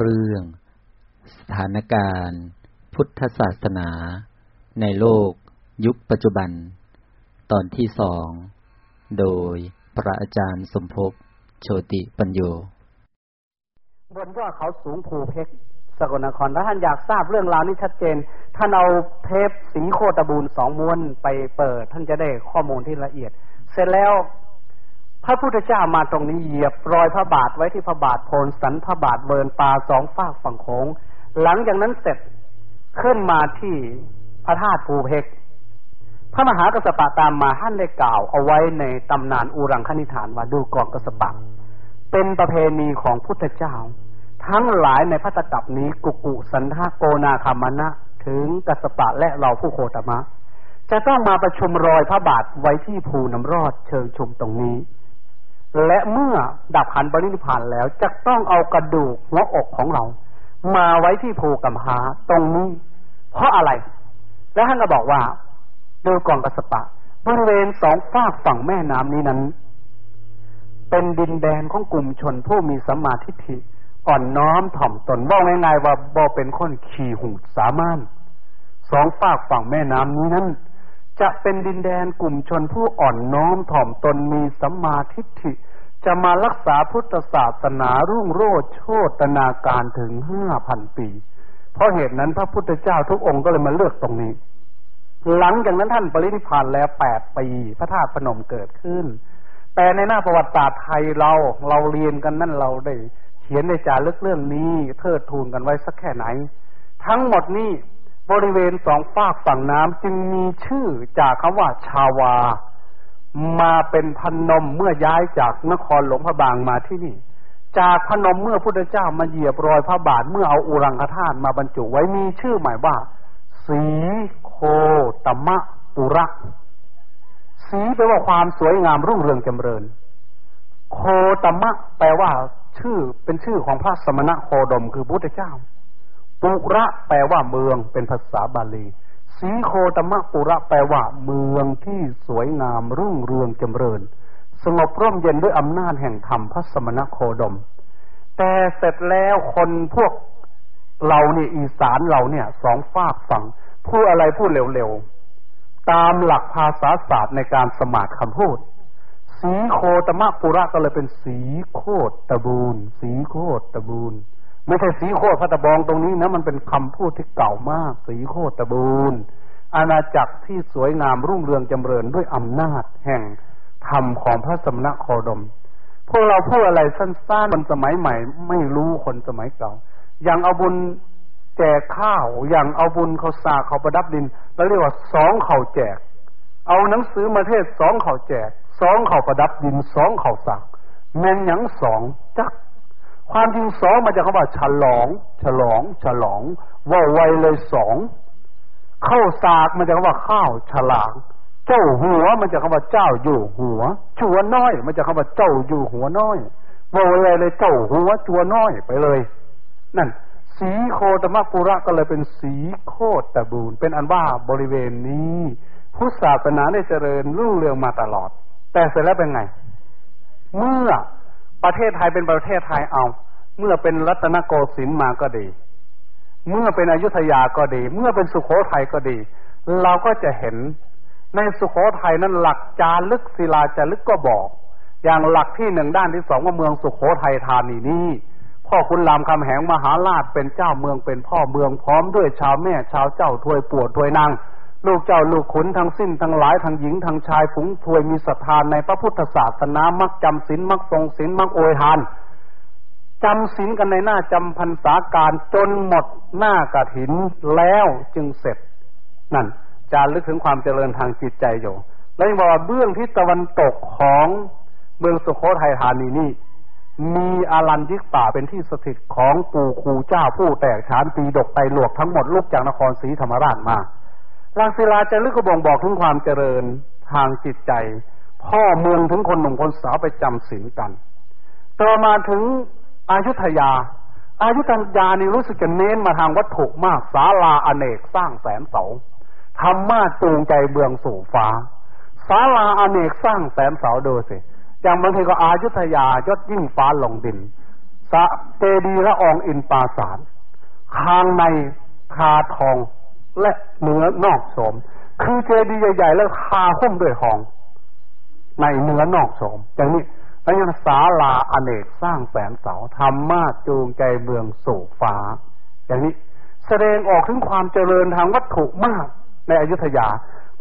เรื่อง สถานการณ์ พุทธศาสนา ในโลก ยุคปัจจุบัน ตอนที่สอง โดยพระอาจารย์สมภพโชติปัญโย บนยอดเขาสูงภูเพกสกลนครถ้าท่านอยากทราบเรื่องราวนี้ชัดเจน ท่านเอาเทปสีโคตบูลสองม้วนไปเปิด ท่านจะได้ข้อมูลที่ละเอียด เสร็จแล้ว พระพุทธเจ้ามาตรงนี้เหยียบรอยพระบาทไว้ที่พระบาทโพนสันพระบาทเบินปลาสองฝากฝั่งโขงหลังจากนั้นเสร็จขึ้นมาที่พระธาตุภูเพกพระมหากษัตริย์ตามมาท่านได้กล่าวเอาไว้ในตำนานอุรังคณิฐานว่าดูกองกษัตริย์เป็นประเพณีของพุทธเจ้า ทั้งหลายในพระตกับนี้กุกุสันทาโกนาคามณะถึงกษัตริย์และเราผู้โคตมะ จะต้องมาประชุมรอยพระบาทไว้ที่ภูน้ำรอดเชิงชุมตรงนี้ และเมื่อดับขันบริณิพานแล้วจะต้องเอากระดูกหัวอกของเรา มาไว้ที่ภูกัมพาตรงนี้ เพราะอะไร แล้วท่านก็บอกว่าดยกองกสปะบริเวณสองฝากฝั่งแม่น้ำนี้นั้น เป็นดินแดนของกลุ่มชนผู้มีสมาธิฐิอ่อนน้อมถ่อมตนว่าง่ายๆว่าบ่เป็นคนขี่หูสามารถสองฝากฝั่งแม่น้ำนี้นั้น จะเป็นดินแดนกลุ่มชนผู้อ่อนน้อมถ่อมตนมีสัมมาทิฏฐิ จะมารักษาพุทธศาสนารุ่งโรจน์โชตนาการถึงห้าพันปี เพราะเหตุนั้นพระพุทธเจ้าทุกองค์ก็เลยมาเลือกตรงนี้ หลังจากนั้นท่านปรินิพานแล้วแปดปี พระธาตุพนมเกิดขึ้น แต่ในหน้าประวัติศาสตร์ไทยเราเราเรียนกันนั่นเราได้ เขียนในจารึกเรื่องนี้เทิดทูนกันไว้สักแค่ไหน ทั้งหมดนี้ บริเวณสองฝากฝั่งน้ำจึงมีชื่อจากคำว่าชาวา มาเป็นพนมเมื่อย้ายจากนครหลวงพระบางมาที่นี่ จากพนมเมื่อพุทธเจ้ามาเหยียบรอยพระบาทเมื่อเอาอุรังคธาตุมาบรรจุไว้มีชื่อหมายว่า สีโคตมะปุระสีแปลว่าความสวยงามรุ่งเรืองจำเริญ โคตมะแปลว่า ชื่อเป็นชื่อของพระสมณะโคดมคือพุทธเจ้า ปุระแปลว่าเมืองเป็นภาษาบาลีสีโคตมะปุระแปลว่าเมืองที่สวยงามรุ่งเรืองจำเริญ สงบร่มเย็นด้วยอำนาจแห่งธรรมพระสมณโคดม แต่เสร็จแล้วคนพวกเราเนี่ยอีสานเราเนี่ยสองฝากฝั่งพูดอะไรพูดเร็วๆ ตามหลักภาษาศาสตร์ในการสมาธิคำพูด สีโคตมะปุระก็เลยเป็นสีโคตตะบูนสีโคตตะบูน ไม่ใช่สีโคตรพัตบองตรงนี้นะมันเป็นคำพูดที่เก่ามาก สีโคตรบูนอาณาจักรที่สวยงามรุ่งเรืองจำเริญด้วยอำนาจแห่งธรรมของพระสมณโคดม พวกเราพูดอะไรสั้นๆคนสมัยใหม่ ไม่รู้คนสมัยเก่าอย่างเอาบุญแจกข้าวอย่างเอาบุญเขาสาเขาประดับดินเราเรียกว่าสองเขาแจก เอาหนังสือมาเทศสองเขาแจกสองเขาประดับดินสองเขาสากแม่นยังสองจัก ความจริงสองมาจากคำว่า ฉลอง ฉลอง ฉลอง ว่าไวเลยสองเข้าสากมันจะคำว่าข้าวฉลางเจ้าหัวมันจะคำว่าเจ้าอยู่หัวจัวน้อย มันจะคำว่าเจ้าอยู่หัวน้อยว่าไวเลยเจ้าหัวจัวน้อยไปเลย นั่น สีโคตมะปุระก็เลยเป็นสีโคตตะบูนเป็นอันว่าบริเวณนี้พุทธศาสนาได้เจริญรุ่งเรืองมาตลอด แต่เสร็จแล้วเป็นไง เมื่อ ประเทศไทยเป็นประเทศไทยเอา เมื่อเป็นรัตนโกสินทร์มาก็ดี เมื่อเป็นอยุธยาก็ดี เมื่อเป็นสุโขทัยก็ดี เราก็จะเห็นในสุโขทัยนั้นหลักจารึกศิลาจารึกก็บอก อย่างหลักที่หนึ่งด้านที่สองว่าเมืองสุโขทัยธานีนี้พ่อคุณรามคำแหงมหาราชเป็นเจ้าเมืองเป็นพ่อเมืองพร้อมด้วยชาวแม่ชาวเจ้าถวยปวดถวยนาง ลูกเจ้าลูกขุนทั้งสิ้นทั้งหลายทั้งหญิงทั้งชายฝูงถวยมีศรัทธานในพระพุทธศาสนามักจำศีลมักทรงศีลมักโอยทานจำศีลกันในหน้าจำพรรษาการจนหมดหน้ากระถินแล้วจึงเสร็จ นั่นจารึกถึงความเจริญทางจิตใจอยู่ แล้วยังบอกว่าเบื้องทิศตะวันตกของเมืองสุโขทัยธานีนี่มีอารันยิกป่าเป็นที่สถิตของปู่ครูเจ้าผู้แตกฉานปีดกไปหลวกทั้งหมดลูกจากนครศรีธรรมราชมา ลังศิลาจะลึกกระบ่งบอกถึงความเจริญทางจิตใจ พ่อเมืองถึงคนหนุ่มคนสาวไปจำศีลกัน ต่อมาถึงอายุทยา อายุทยานี่รู้สึกจะเน้นมาทางวัตถุมากศาลาอเนกสร้างแสนเสาธรรมะจูงใจเบืองสู่ฟ้าศาลาอเนกสร้างแสนเสาดูสิอย่างบางทีก็อายุทยายศยิ่งฟ้าลงดินสะเจดีละอองอินปาสารข้างในคาทอง และเนื้อนอกสม คือเจดีย์ใหญ่ ๆ แล้วคาหุ้มด้วยทอง ในเนื้อนอกสม อย่างนี้แล้วยังศาลาอเนกสร้างแสนเสาธรรมาจูงใจเมืองสู่ฟ้า อย่างนี้แสดงออกถึงความเจริญทางวัตถุมาก ในอยุธยา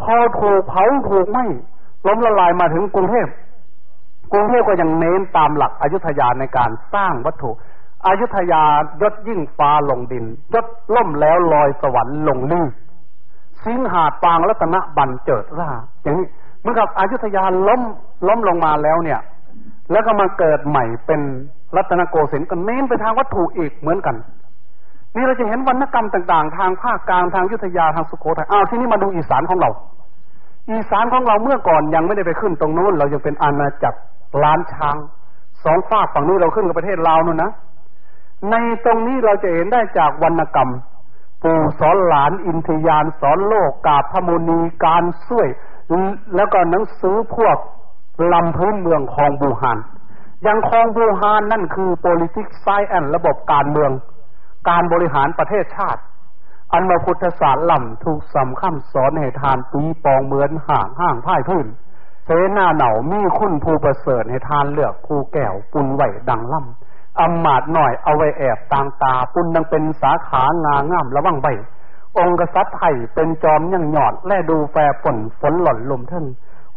พอถูกเผาถูกไหมล้มละลายมาถึงกรุงเทพกรุงเทพก็ยังเน้นตามหลักอยุธยาในการสร้างวัตถุ อยุธยายศยิ่งฟ้าลงดินยศล่มแล้วลอยสวรรค์ลงลื่สิงหาปางรัตนบันเจิดราอย่างนี้เมื่อกับอยุธยาล้มล้มลงมาแล้วเนี่ย แล้วก็มาเกิดใหม่เป็นรัตนโกสินทร์ก็เน้นไปทางวัตถุอีกเหมือนกัน นี่เราจะเห็นวรรณกรรมต่างๆ ทางภาคกลางทางยุทธยาทางสุโขทัยอ้าวที่นี่มาดูอีสานของเรา อีสานของเราเมื่อก่อนยังไม่ได้ไปขึ้นตรงนู้น เรายังเป็นอาณาจักรล้านช้างสองฝากฝั่งนี้นเราขึ้นกับประเทศลาวนู่นนะ ในตรงนี้เราจะเห็นได้จากวรรณกรรม ปู่สอนหลานอินทยานสอนโลกกาพมนีการช่วย แล้วก็หนังสือพวกลำพื้นเมืองคองบูฮานอย่างคองบูฮานนั่นคือ politics science ระบบการเมือง การบริหารประเทศชาติ อันมาพุทธศาสตร์ล่ำถูกสำคัญสอนให้ทานปีปองเหมือนห่างห้างพ่ายพื้นเสนาเหนามีคุณภูประเสริฐให้ทานเลือกภูแก้วปุนไหวดังล่ำ อำมาดหน่อยเอาไว้แอบต่างตาปุณนังเป็นสาขางางามระวังใบองค์กษัตริย์ไทยเป็นจอมยังหยอด แลดูแฟฝนฝนหล่นลมทึ่ง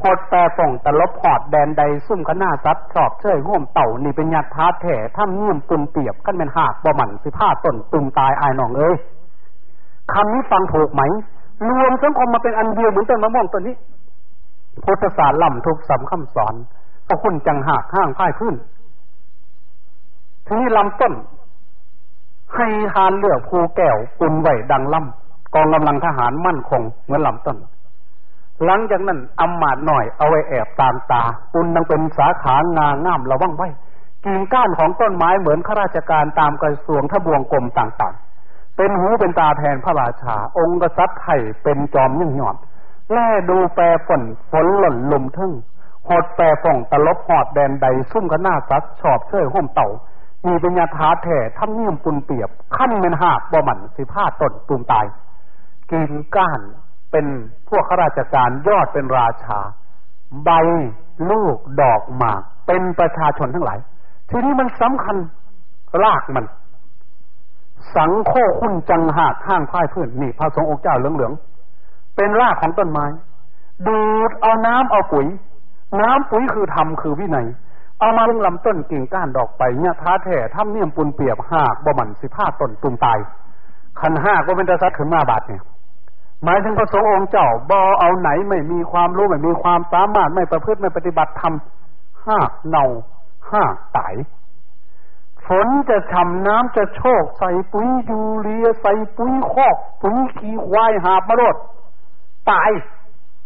หดแปรป่องตะลบหอดแดนใดซุ่มขน้าซัดชอบเชยห่วมเต่านี่เป็นญาติท้าแถ่ถ้าเงี่ยมปุนเปียบกันเป็นหากบ่หมันสิผ้าตนตุ่มตายอายหนองเอ้ยคำนี้ฟังถูกไหม รวมสังคมมาเป็นอันเดียวเหมือนต้นมะม่วงต้นนี้พุทธศาสตร์ล่ำทุกสำคำสอนพระคุณจังหากห้างพ่ายพื้น ทีนี้ลำต้น ให้ทานเลือกภูแก้วปุนไหวดังล่ำกองกำลังทหารมั่นคงเหมือนลำต้น หลังจากนั้นอำมาตหน่อยเอาไว้แอบตามตาปุนนังเป็นสาขางาง่ามระวังไว้กิ่งก้านของต้นไม้เหมือนข้าราชการตามกระทรวงทบวงกรมต่างๆ เป็นหูเป็นตาแทนพระราชา องค์กษัตริย์ไทยเป็นจอมยิ่งหยอดแล่ดูแปรฝนฝนหล่นลมทึ่งหดแปรฟ่องตลบหอดแดนใดซุ่มขน้าซัดชอบเชื่อห่มเต่า มีปัญญาทาแถ่ทำเนียมปุนเปียบ ขั้นเป็นหากบ่หมันสิผ้าตนตุมตายกินก้านเป็นพวกข้าราชการยอดเป็นราชา ใบลูกดอกหมาก เป็นประชาชนทั้งหลาย ทีนี้มันสำคัญรากมัน สังโคคุณจังหากข้างพ่ายพื่อนนี่พระสงฆ์องค์เจ้าเหลืองๆเป็นรากของต้นไม้ดูดเอาน้ำเอาปุ๋ย น้ำปุ๋ยคือธรรมคือวินัย เอามาลงลำต้นกิ่งก้านดอกไปเนี่ยท้าแท้ทำเนียมปุนเปียบหากบ่มันสิผ้าต้นตุ่มตายขันห้าก็เป็นตะซัดถึงมาบาดเนี่ยหมายถึงพระสงฆ์องค์เจ้าบ่เอาไหนไม่มีความรู้ไม่มีความสามารถไม่ประพฤติไม่ปฏิบัติธรรมห้าเน่าห้าตายฝนจะฉ่ำน้ำจะโชก ใส่ปุ๋ยยูเรียใส่ปุ๋ยคอกปุ๋ยขี้ควายหาบมารดตาย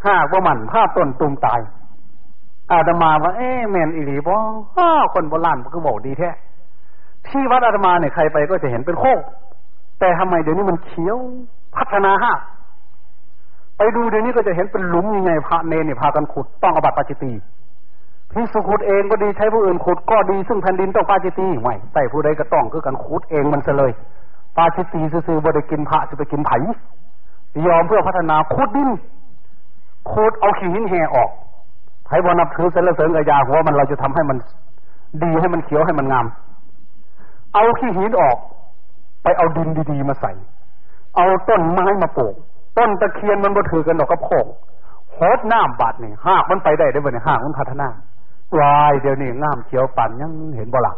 หากว่ามันผ้าต้นตุ่มตาย อาตมาว่าเอ๊ะแมนอิรีบอ้าคนโบราณก็บอกดีแท้ที่วัดอาตมาเนี่ยใครไปก็จะเห็นเป็นโคกแต่ทำไมเดี๋ยวนี้มันเขียวพัฒนาฮะไปดูเดี๋ยวนี้ก็จะเห็นเป็นหลุมยังไงพระเนเนี่ยพากันขุดต้องอบัตปาจิตีพี่สุขุดเองก็ดีใช้ผู้อื่นขุดก็ดีซึ่งแผ่นดินต้องปาจิตีไม่แต่ผู้ใดก็ต้องคือกันขุดเองมันจะเลยปาจิตีซื่อๆบ่ได้กินพระจะไปกินไผ่ยอมเพื่อพัฒนาขุดดินขุดเอาขี้หินแห่ออก ให้บอนับถือเสรเสริญกับยาหัวมันเราจะทำให้มันดีให้มันเขียวให้มันงาม เอาขี้หินออก ไปเอาดินดีๆมาใส่ เอาต้นไม้มาปลูก ต้นตะเคียนมันบ่ถือกันดอกกระโพกโหดน้ำบาดนี่หากมันไปได้ได้บ่เนี่ยหากมันพัฒนาวายเดี๋ยวนี้งามเขียวปั่นยังเห็นบ่หลัก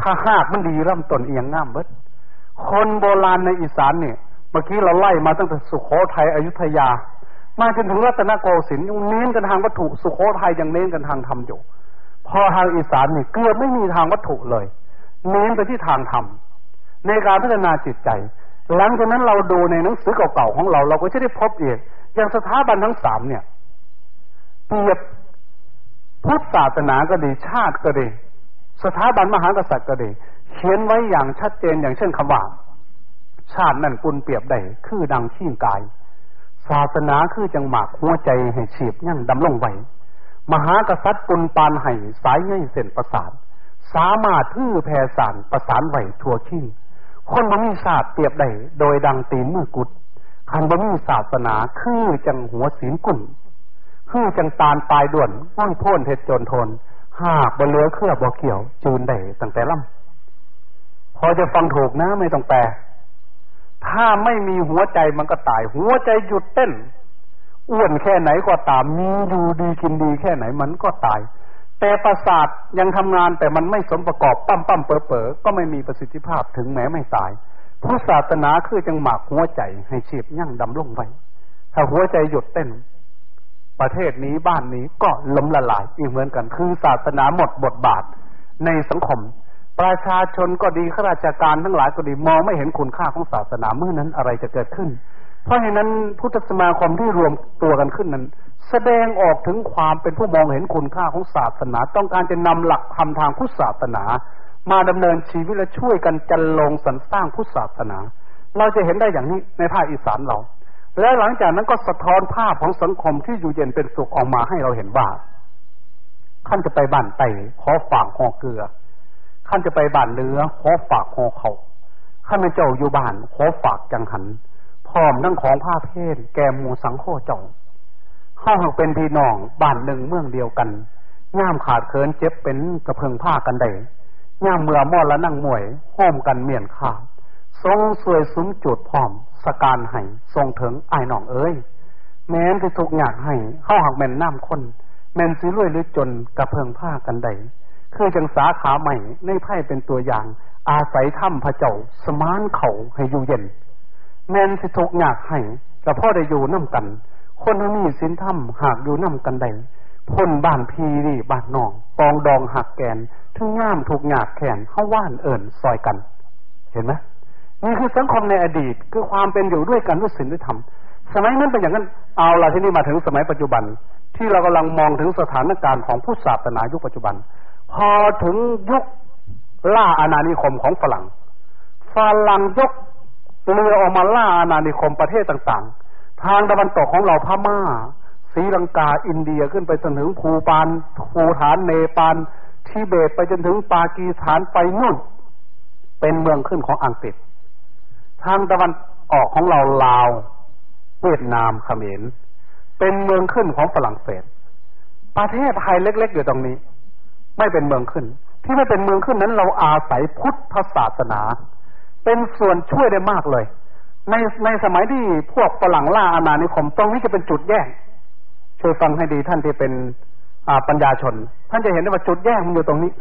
ถ้าหากมันดีร่ำต้นเอียงงามเบิดคนโบราณในอีสานเนี่ยเมื่อกี้เราไล่มาตั้งแต่สุโขทัยอยุธยา มาจนถึงรัตนโกสินทร์ยังเน้นกันทางวัตถุสุโขทัยยังเน้นกันทางธรรมอยู่ พอทางอีสานนี่เกือบไม่มีทางวัตถุเลย เน้นไปที่ทางธรรมในการพัฒนาจิตใจ หลังจากนั้นเราดูในหนังสือเก่าๆของเรา เราก็จะได้พบเอีกอย่างสถาบันทั้งสามเนี่ยเปรียบพุทธศาสนาก็ดีชาติก็ดี สถาบันมหากษัตริย์ก็ดี เขียนไว้อย่างชัดเจนอย่างเช่นคำว่า ชาตินั่นปุนเปรียบได้คือดังขี้กาย ศาสนาคือจังหมากหัวใจให้เฉียบยั่งดำลงไว้มหากษัตริย์ปุนปานไห้สายง่ายเส้นประสาทสามารถทื่อแผ่สารประสานไหวทั่วขิ้นคนบ่มีศาสตร์เปรียบได้โดยดังตีนมือกุดคันบ่มีศาสนาคือจังหัวศีลกุ่นคือจังตาลปลายด่วนว่างพ้นเท็ดจนทน หากบ่เลือเครือบ่เกี่ยว จูนได้ตั้งแต่ล่ำพอจะฟังถูกนะไม่ต้องแปล ถ้าไม่มีหัวใจมันก็ตาย หัวใจหยุดเต้น อ้วนแค่ไหนก็ตามมีอยู่ดีกินดีแค่ไหนมันก็ตาย แต่ประสาทยังทำงานแต่มันไม่สมประกอบปั้มปั้มเป๋อเป๋อก็ไม่มีประสิทธิภาพถึงแม้ไม่ตายผู้ศาสนาคือจังหมากหัวใจให้ชีพยั่งดำลงไว้ ถ้าหัวใจหยุดเต้น ประเทศนี้บ้านนี้ก็ล้มละลายอีกเหมือนกัน คือศาสนาหมดบทบาทในสังคม ประชาชนก็ดีข้าราชการทั้งหลายก็ดีมองไม่เห็นคุณค่าของศาสนาเมื่อนั้นอะไรจะเกิดขึ้น เพราะฉะนั้นพุทธสมาคมที่รวมตัวกันขึ้นนั้น แสดงออกถึงความเป็นผู้มองเห็นคุณค่าของศาสนา ต้องการจะนำหลักธรรมทางพุทธศาสนา มาดำเนินชีวิตและช่วยกันจันลงสรรสร้างพุทธศาสนา เราจะเห็นได้อย่างนี้ในภาคอีสานเรา และหลังจากนั้นก็สะท้อนภาพของสังคมที่อยู่เย็นเป็นสุขออกมาให้เราเห็นว่าขั้นจะไปบ้านไต่ขอฝากหอเกลือ ขั้นจะไปบ้านเนื้อขอฝากหอเขาขั้นเป็นเจ้าอยู่บ้านขอฝากจังหัน พร้อมนั่งของผ้าเพศแกมูสังโฆเจ้าเข้าหากเป็นพี่น้องบ้านหนึ่งเมืองเดียวกันง่ามขาดเคินเจ็บเป็นกระเพิงผ้ากันได้ย่ามเมื่อมอดละนั่งมวยห้อมกันเมียนข้าทรงสวยสุมจุดพร้อม สการให้ทรงถึงไอ้หน่องเอ้ย แม้นที่ทุกอยากให้เข้าหักแม่นน้ำคน แม่นสิรวยหรือจนกระเพิงผ้ากันใด คือจังสาขาใหม่ในไพ่เป็นตัวอย่าง อาศัยถ้ำพระเจ้าสมานเขาให้อยู่เย็น แมนสิทุกอยากให้กับพ่อได้อยู่น้ำกัน คนที่มีสินถ้ำหากอยู่น้ำกันใดพ้นบ้านพีนี่บ้านนองปองดองหักแกนทึ่งง่ามถูกหยาดแขนเข้าว่านเอิ่นซอยกัน เห็นไหมนี่คือสังคมในอดีตคือความเป็นอยู่ด้วยกันด้วยศีลด้วยธรรมสมัยนั้นเป็นอย่างนั้นเอาละที่นี่มาถึงสมัยปัจจุบัน ที่เรากำลังมองถึงสถานการณ์ของผู้ศาสนายุคปัจจุบัน พอถึงยุคล่าอาณานิคมของฝรั่งฝรั่งยกเรือออกมาล่าอาณานิคมประเทศต่างๆ ทางตะวันตกของเราพม่าศรีลังกาอินเดียขึ้นไปจนถึงภูปานภูฐานเนปาลทิเบตไปจนถึงปากีสถานไปนู่น เป็นเมืองขึ้นของอังกฤษ ทางตะวันออกของเราลาวเวียดนามเขมรเป็นเมืองขึ้นของฝรั่งเศส ประเทศไทยเล็ก ๆ อยู่ตรงนี้ ไม่เป็นเมืองขึ้น ที่ไม่เป็นเมืองขึ้นนั้น เราอาศัยพุทธศาสนา เป็นส่วนช่วยได้มากเลย ในในสมัยที่พวกฝรั่งล่าอาณานิคมตรงนี้จะเป็นจุดแยกช่วยฟังให้ดีท่านที่เป็นปัญญาชน ท่านจะเห็นได้ว่าจุดแยกมันอยู่ตรงนี้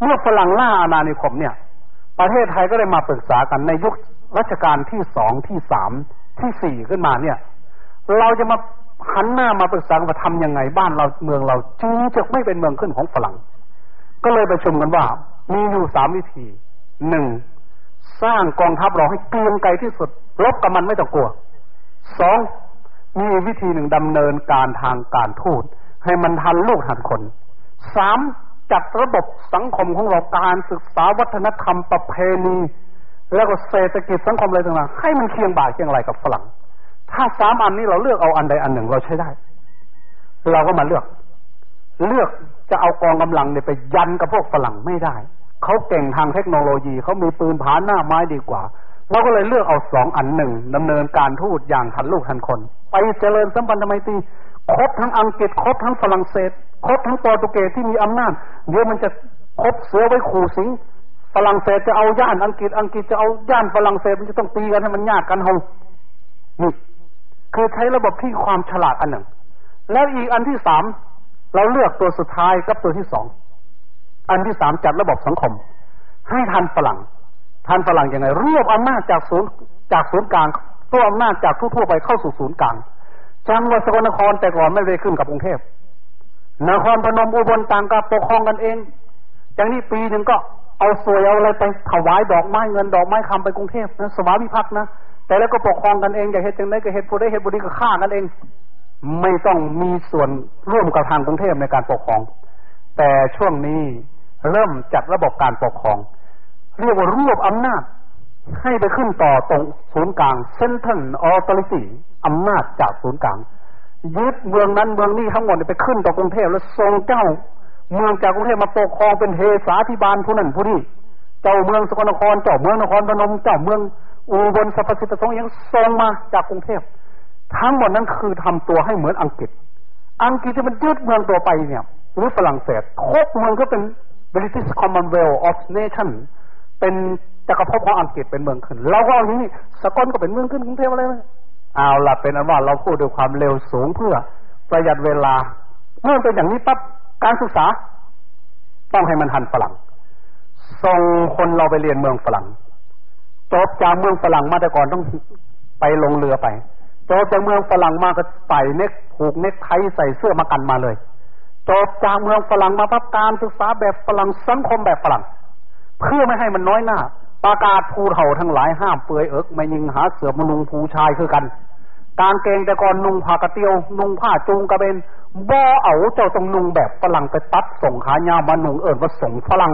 เมื่อฝรั่งล่าอาณานิคมเนี่ย ประเทศไทยก็ได้มาปรึกษากันในยุครัชกาลที่สองที่สามที่สี่ขึ้นมาเนี่ย เราจะมาหันหน้ามาปรึกษาว่าทำยังไงบ้านเราเมืองเราจึงจะไม่เป็นเมืองขึ้นของฝรั่ง ก็เลยประชุมกันว่า มีอยู่สามวิธีหนึ่งสร้างกองทัพเราให้เกรียงไกรที่สุดรบกับมันไม่ต้องกลัวสองมีวิธีหนึ่งดำเนินการทางการทูตให้มันทันลูกทันคนสามจัดระบบสังคมของเราการศึกษาวัฒนธรรมประเพณี แล้วก็เศรษฐกิจสังคมอะไรต่างๆให้มันเคียงบ่าเคียงไหลกับฝรั่ง ถ้าสามอันนี้เราเลือกเอาอันใดอันหนึ่งเราใช้ได้ เราก็มาเลือก เลือก จะเอากองกำลังเนี่ยไปยันกับพวกฝรั่งไม่ได้ เขาเก่งทางเทคโนโลยีเขามีปืนผาหน้าไม้ดีกว่าเราก็เลยเลือกเอาสองอันหนึ่งดำเนินการทูตอย่างทันลูกทันคน ไปเจริญสัมพันธไมตรีครบทั้งอังกฤษครบทั้งฝรั่งเศสครบทั้งโปรตุเกสที่มีอำนาจเดี๋ยวมันจะครบเสือไว้ขู่สิงฝรั่งเศสจะเอาย่านอังกฤษอังกฤษจะเอาย่านฝรั่งเศสมันจะต้องตีกันให้มันยากกันเฮานี่คือใช้ระบบที่ความฉลาดอันหนึ่ง แล้วอีกอันที่สาม เราเลือกตัวสุดท้ายกับตัวที่สอง อันที่สามจัดระบบสังคม ให้ทันฝรั่งท่านฝรั่งยังไงรวบอำนาจจากศูนย์จากศูนย์กลางตัวอำนาจจากทั่วไปเข้าสู่ศูนย์กลางจังหวัดสกลนครแต่ก่อนไม่ได้ขึ้นกับกรุงเทพนครพนมอุบลต่างกับปกครองกันเองอย่างนี้ปีหนึ่งก็เอาสวยเอาอะไรไปถวายดอกไม้เงินดอกไม้คำไปกรุงเทพนะสวามิภักดิ์นะแต่แล้วก็ปกครองกันเองอย่าเหตุจังไดก็เหตุผู้ใดเหตุบุรีก็ฆ่ากันเอง ไม่ต้องมีส่วนร่วมกับทางกรุงเทพในการปกครอง แต่ช่วงนี้เริ่มจัดระบบการปกครอง เรียกว่ารวบอำนาจ ให้ไปขึ้นต่อตรงศูนย์กลางเซนทรัลออตอริตี้อำนาจจากศูนย์กลางยึดเมืองนั้นเมืองนี้ทั้งหมดไปขึ้นต่อกรุงเทพแล้วทรงเจ้า เมืองจากกรุงเทพมาปกครองเป็นเทสาธิบาลผู้นั้นผู้นี้เจ้าเมืองสกลนครเจ้าเมืองนครพนมเจ้าเมืองอุบลสรรพสิทธิสงยังทรงมาจากกรุงเทพ ทั้งหมดนั้นคือทำตัวให้เหมือนอังกฤษ อังกฤษที่มันยึดเมืองตัวไปเนี่ยหรือฝรั่งเศสโคกเมืองก็เป็น British Commonwealth of Nation เป็นจักรภพของอังกฤษเป็นเมืองขึ้นเราก็เอาอย่างนี้สกลก็เป็นเมืองขึ้นกรุงเทพอะไรไหมเอาละเป็นอันว่าเราพูดด้วยความเร็วสูงเพื่อประหยัดเวลาเมื่อเป็นอย่างนี้ปั๊บการศึกษา ต้องให้มันทันฝรั่งส่งคนเราไปเรียนเมืองฝรั่งจบจากเมืองฝรั่งมาแต่ก่อนต้องไปลงเรือไป จบจากเมืองฝรั่งมาก็ใส่เน็กผูกเน็กไทใส่เสื้อมากันมาเลยจบจากเมืองฝรั่งมาปับการศึกษาแบบฝรั่งสังคมแบบฝรั่ง เพื่อไม่ให้มันน้อยหน้า ประกาศภูเถ่าทั้งหลายห้ามเปือยเอิกไม่ยิงหาเสือมนุงผู้ชายคือกัน การเกงแต่ก่อนนุ่งผ้ากระเตียว นุ่งผ้าจูงกระเบนบ่เอาเจ้าต้องนุ่งแบบฝรั่งไปตัดส่งขายาวมานุ่งเอิญว่าส่งฝรั่ง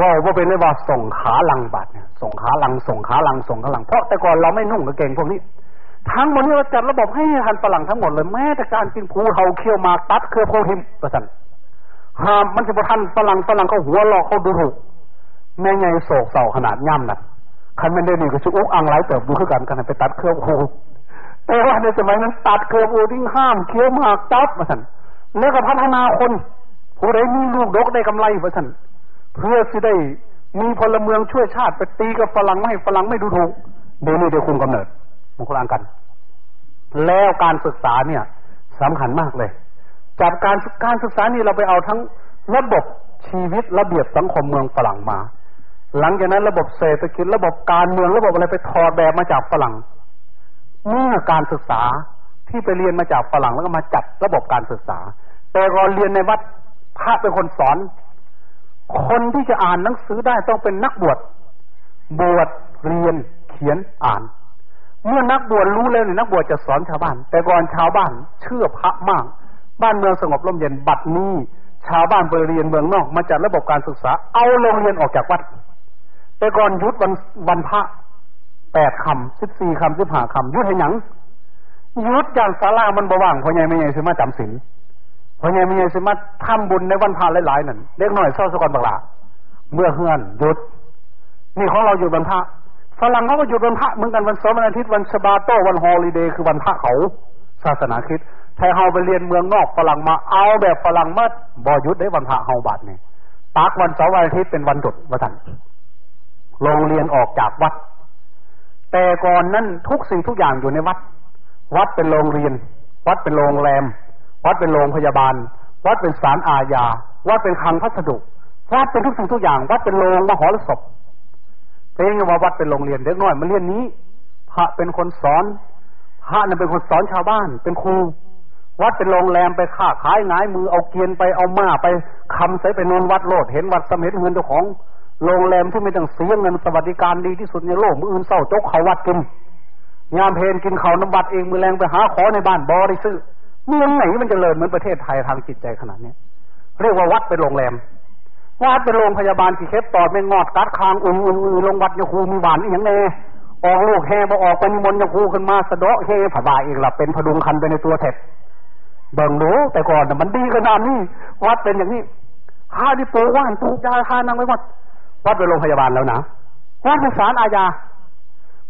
ว่าว่าเป็นเลยว่าส่งขาลังบาดเนี่ยส่งขาลังส่งขาลังส่งขาลังเพราะแต่ก่อนเราไม่นุ่งกางเกงพวกนี้ ทั้งหมดนี้เราจัดระบบให้ทันฝรั่งทั้งหมดเลยแม้แต่การกินภูเทาเคี่ยวมาตัดเครือโพหิมประสันห้ามมันจะประทันฝรั่งฝรั่งเขาหัวหลอกเขาดูถูกแม่ไงโศกเศร้าขนาดย่ำนักคันไม่ได้นี่ก็ชุกอุกอังไรเติบดูขึ้นกันกันไปตัดเครือโพแต่ว่าในสมัยนั้นตัดเครือโพทิ้งห้ามเคี้ยวมากจับประสันแล้วก็พัฒนาคนผู้ใดมีลูกดกได้กำไรประสันเพื่อที่ได้มีพลเมืองช่วยชาติไปตีกับฝรั่งไม่ให้ฝรั่งไม่ดูถูกเดี๋ยวนี้เดี๋ยวคุมกำเนิด มันคนละกัน แล้วการศึกษาเนี่ยสำคัญมากเลย จากการการศึกษานี่เราไปเอาทั้งระบบชีวิตระเบียบสังคมเมืองฝรั่งมา หลังจากนั้นระบบเศรษฐกิจระบบการเมืองระบบอะไรไปถอดแบบมาจากฝรั่ง เมื่อการศึกษาที่ไปเรียนมาจากฝรั่งแล้วก็มาจัดระบบการศึกษา แต่ก่อเรียนในวัดพระเป็นคนสอน คนที่จะอ่านหนังสือได้ต้องเป็นนักบวชบวชเรียนเขียนอ่าน เมื่อนักบวชรู้แล้วเนี่ยนักบวชจะสอนชาวบ้าน แต่ก่อนชาวบ้าน เชื่อพระมาก บ้านเมืองสงบร่มเย็นบัดนี้ชาวบ้านไปเรียนเมืองนอกมาจัดระบบการศึกษา เอาโรงเรียนออกจากวัด แต่ก่อนยุดวันวันพระแปดคำสิบสี่คำสิบห้าคำยุดให้หยังยุดอย่างศาลามันบว่างพ่อไงไม่ไงซื้อมาจำศีลพราะไงมีสมาทำบุญในวันพระหลายๆนั่นเล็กหน้อยเศร้าสกอนบักลาเมื่อเฮือนยุดนี่ของเราอยู่วันพระ ฝรั่งเขาก็หยุดวันพระเหมือนกันวันเสาร์วันอาทิตย์วันสบาโตวันฮอลิเดย์คือวันพระเขาศาสนาคริสต์ไทยเฮาไปเรียนเมืองนอกฝรั่งมาเอาแบบฝรั่งมาบ่หยุดได้วันพระเฮาบาทนี่ยปักวันเสาร์วันอาทิตย์เป็นวันหยุดวันถันโรงเรียนออกจากวัด แต่ก่อนนั้นทุกสิ่งทุกอย่างอยู่ในวัด วัดเป็นโรงเรียน วัดเป็นโรงแรม วัดเป็นโรงพยาบาล วัดเป็นศาลอาญาวัดเป็นคลังพัสดุวัดเป็นทุกสิ่งทุกอย่าง วัดเป็นโรงมหรสพ เพลงว่าวัดเป็นโรงเรียนเด็กน้อยมาเรียนนี้ พระเป็นคนสอน พระนั่นเป็นคนสอนชาวบ้าน เป็นครู วัดเป็นโรงแรมไปค้าขายงายมือเอาเกียนไปเอามาไปคำใส่ไปนอนวัดโลด เห็นวัดสมิธเงินเจ้าของโรงแรมที่ไม่ต้องเสียเงินสวัสดิการดีที่สุดในโลกมืออื่นเศร้าจกเขาวัดกินยามเพนกินเขาน้ำบัดเองมือแรงไปหาขอในบ้านบอได้ซื้อเมืองไหนมันจเจริญเหมือนประเทศไทยทางจิตใจขนาดนี้เรียกว่าวัดเป็นโรงแรม วัดเป็นโรงพยาบาลที่เคปตอดไม่งอดกัดคางอุ่นอุ่นอุ่นลงวัดยาคูมีหวานอีกอย่างเน่ออกลูกแห่บอออกไปนิมนต์ยาคูขึ้นมาสะเดาะเฮ่ผาบาอีกละเป็นพดุงคันไปในตัวเท็ดเบิ่งดูแต่ก่อนมันดีขนาดนี้วัดเป็นอย่างนี้ข้าที่ปูว่านปูยาข้านั่งไว้วัดวัดเป็นโรงพยาบาลแล้วนะวัดเป็นศาลอาญา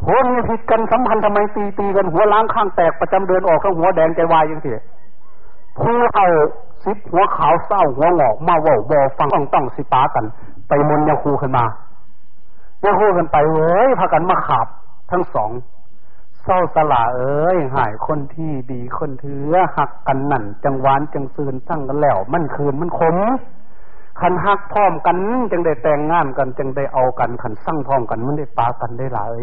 ผัวเมียผิดกันสัมพันธ์ทำไมตีตีกันหัวล้างข้างแตกประจำเดือนออกข้างหัวแดงใจวายยังสิ ผู้เอาสิบหัวขาวเศร้าหัวหงอกมาว่าบอฟังต้องต้องสิป้ากัน ไปมนยังคูขึ้นมายังคูกันไปเว้ยพากันมาขาบทั้งสองเศร้าสละเอ้ยหายคนที่ดีคนเถือหักกันนั่น จังหวานจังซืนตั้งกันแล้ว มันคืนมันขมขันหักพร้อมกัน จังได้แต่งงานกัน จังได้เอากันขันสั่งพร้อมกันมันได้ปากันได้หลาย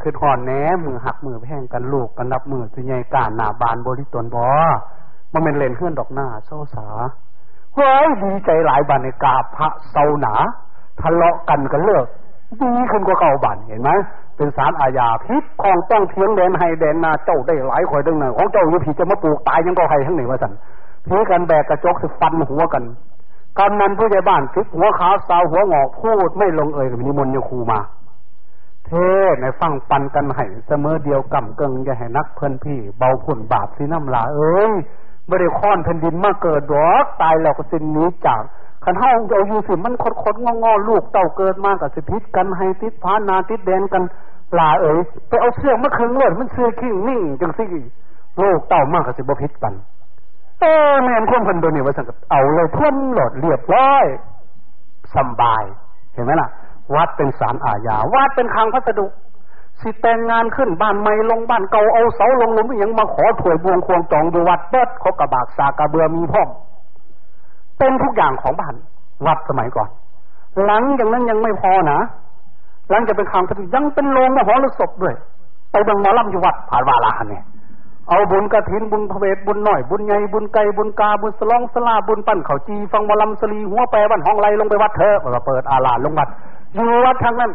คือหอนแหนมือหักมือแพงกันลูกกันนับมือสิใหญ่กาหนาบานบริตนบอ มันเป็นเลนเพื่อนดอกหน้าเศร้าสาเฮ้ยดีใจหลายบานในกาพระเศร้าหนาทะเลาะกันกันเลิกดีขึ้นกว่าเก่าบันเห็นไหมเป็นสารอาญาพิษของต้องเทียงแดนให้แดนนาเจ้าได้หลายคอยดึงหนึ่งของเจ้าอยู่ผีจะมาปลูกตายยังก็ใครทั้งหนึ่งว่าสันพีกันแบกกระจกสิฟันหัวกันกำนันผู้ใหญ่บ้านฟิกหัวขาวสาวหัวงอกพูดไม่ลงเอยมีนิมนต์ยคูมา เทศในฟังปันกันให้เสมอเดียวกำเกิงอย่าให้นักเพื่อนพี่ เบาผุนบาปสีน้ำลาเอ้ย บริค้อนแผ่นดินมาเกิดดอกตายแล้วก็สิ้นนี้จากขันเฮาเอาอยู่สิมันคดคดงองอลูกเต่าเกิดมากับสิพิษกันให้ติดพานาติดแดนกันลาเอ๋ยไปเอาเสื้อมาคึงเลยมันเสื้อขิงนิ่งจังสิโลกเต่ามากกับสิบพิษกันเออแม่นคนคนตัวนี้ว่าสังกัดเอาเลยทุ่นหลดเรียบร้อยสบาย เห็นไหมล่ะ วัดเป็นสารอาญาวัดเป็นคังพัสดุ สิแต่งงานขึ้นบ้านใหม่ลงบ้านเก่าเอาเสาลงหลุมยังมาขอถวยบวงควงจองดูวัดเปิดคบกระบากสากระเบือมีพ่อมเป็นทุกอย่างของบ้านวัดสมัยก่อน หลังจากนั้นยังไม่พอนะหลังจากเป็นคลังพัสดุยังเป็นโรงมหรสพด้วยไปดังมอลำอยู่วัดผ่านวาลาเนี่ยเอาบุญกระถินบุญพระเวทบุญหน่อยบุญใหญ่บุญไก่บุญกาบุญสลองสลาบุญปั้นเขาจีฟังมอลำสลีหัวแปรบ้านห้องไรลงไปวัดเถอะเปิดอาลาลงวัดอยู่วัดทั้งนั้น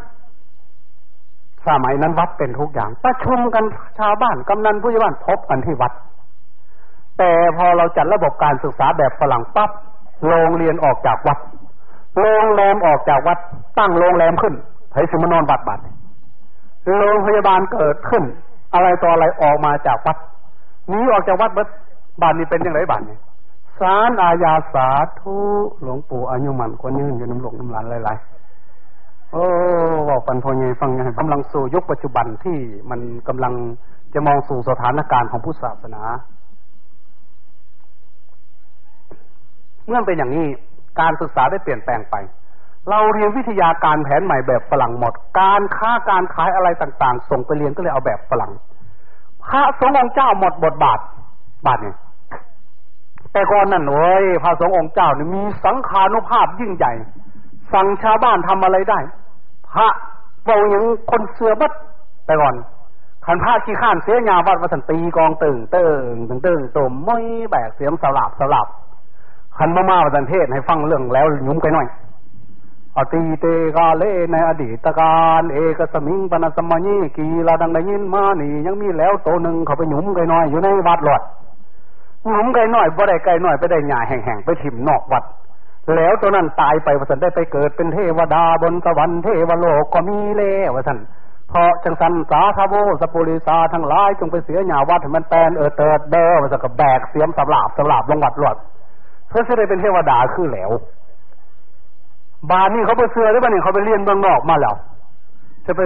สมัยนั้นวัดเป็นทุกอย่าง ประชุมกันชาวบ้านกำนันผู้ใหญ่บ้านพบกันที่วัด แต่พอเราจัดระบบการศึกษาแบบฝรั่งปั๊บโรงเรียนออกจากวัด โรงแรมออกจากวัด ตั้งโรงแรมขึ้นให้สมนอนบัดบัดโรงพยาบาลเกิดขึ้น อะไรต่ออะไรออกมาจากวัดนี้ออกจากวัดเบิดบานนี้เป็นยังไงบานนี้สารอาญาสาธุหลวงปู่อายุมันกว่ายืนอยู่น้ำหลงน้ำหลานหลายๆ โอ้บอกปันพอยังฟังยังกำลังสู่ยุคปัจจุบันที่มันกำลังจะมองสู่สถานการณ์ของพุทธศาสนา เมื่อเป็นอย่างนี้การศึกษาได้เปลี่ยนแปลงไป เราเรียนวิทยาการแผนใหม่แบบฝรั่งหมด การค้าการขายอะไรต่างๆ ส่งไปเรียนก็เลยเอาแบบฝรั่งพระสงฆ์องค์เจ้าหมดบทบาท บาทเนี่ยแต่ก่อนนั่นเว้ยพระสงฆ์องค์เจ้านี่มีสังขานุภาพยิ่งใหญ่ สั่งชาวบ้านทำอะไรได้ พระเบาอย่างคนเสือบัดแต่ก่อนขันพระขี้ข้านเสียงาวัดมาสันตีกองตึงเติงตึงเตึงตมไม่แบกเสียมสลับสลับขันมามาประเทศให้ฟังเรื่องแล้วยุ่มไปหน่อยอตีเตกาเลในอดีตการเอกสมิงปนสมัยกีลาดังได้ยินมานี่ ยังมีแล้วโตหนึ่งเขาไปหยุ่มไก่น้อยอยู่ในวัดหลอดหยุ่มไก่น้อยบ่ได้ไก่น้อยไปได้หญ้าแห่งๆไปถิ่มนอกวัด แล้วตัวนั้นตายไปว่าสันได้ไปเกิดเป็นเทวดาบนสวรรค์เทวโลกก็มีแล้วว่าสันเพราะจังสันสาธาโวสปุริสาทั้งหลายจงไปเสียหญ้าวัดให้มันแตนเออเติดเด้อว่าสันก็แบกเสียมสลาบสลาบลงวัดหลอดเพื่อจะได้เป็นเทวดาคือแล้ว บานนี่เขาไปเสือได้บ้านี่เขาไปเรียนเมืองนอกมาแล้วจะไป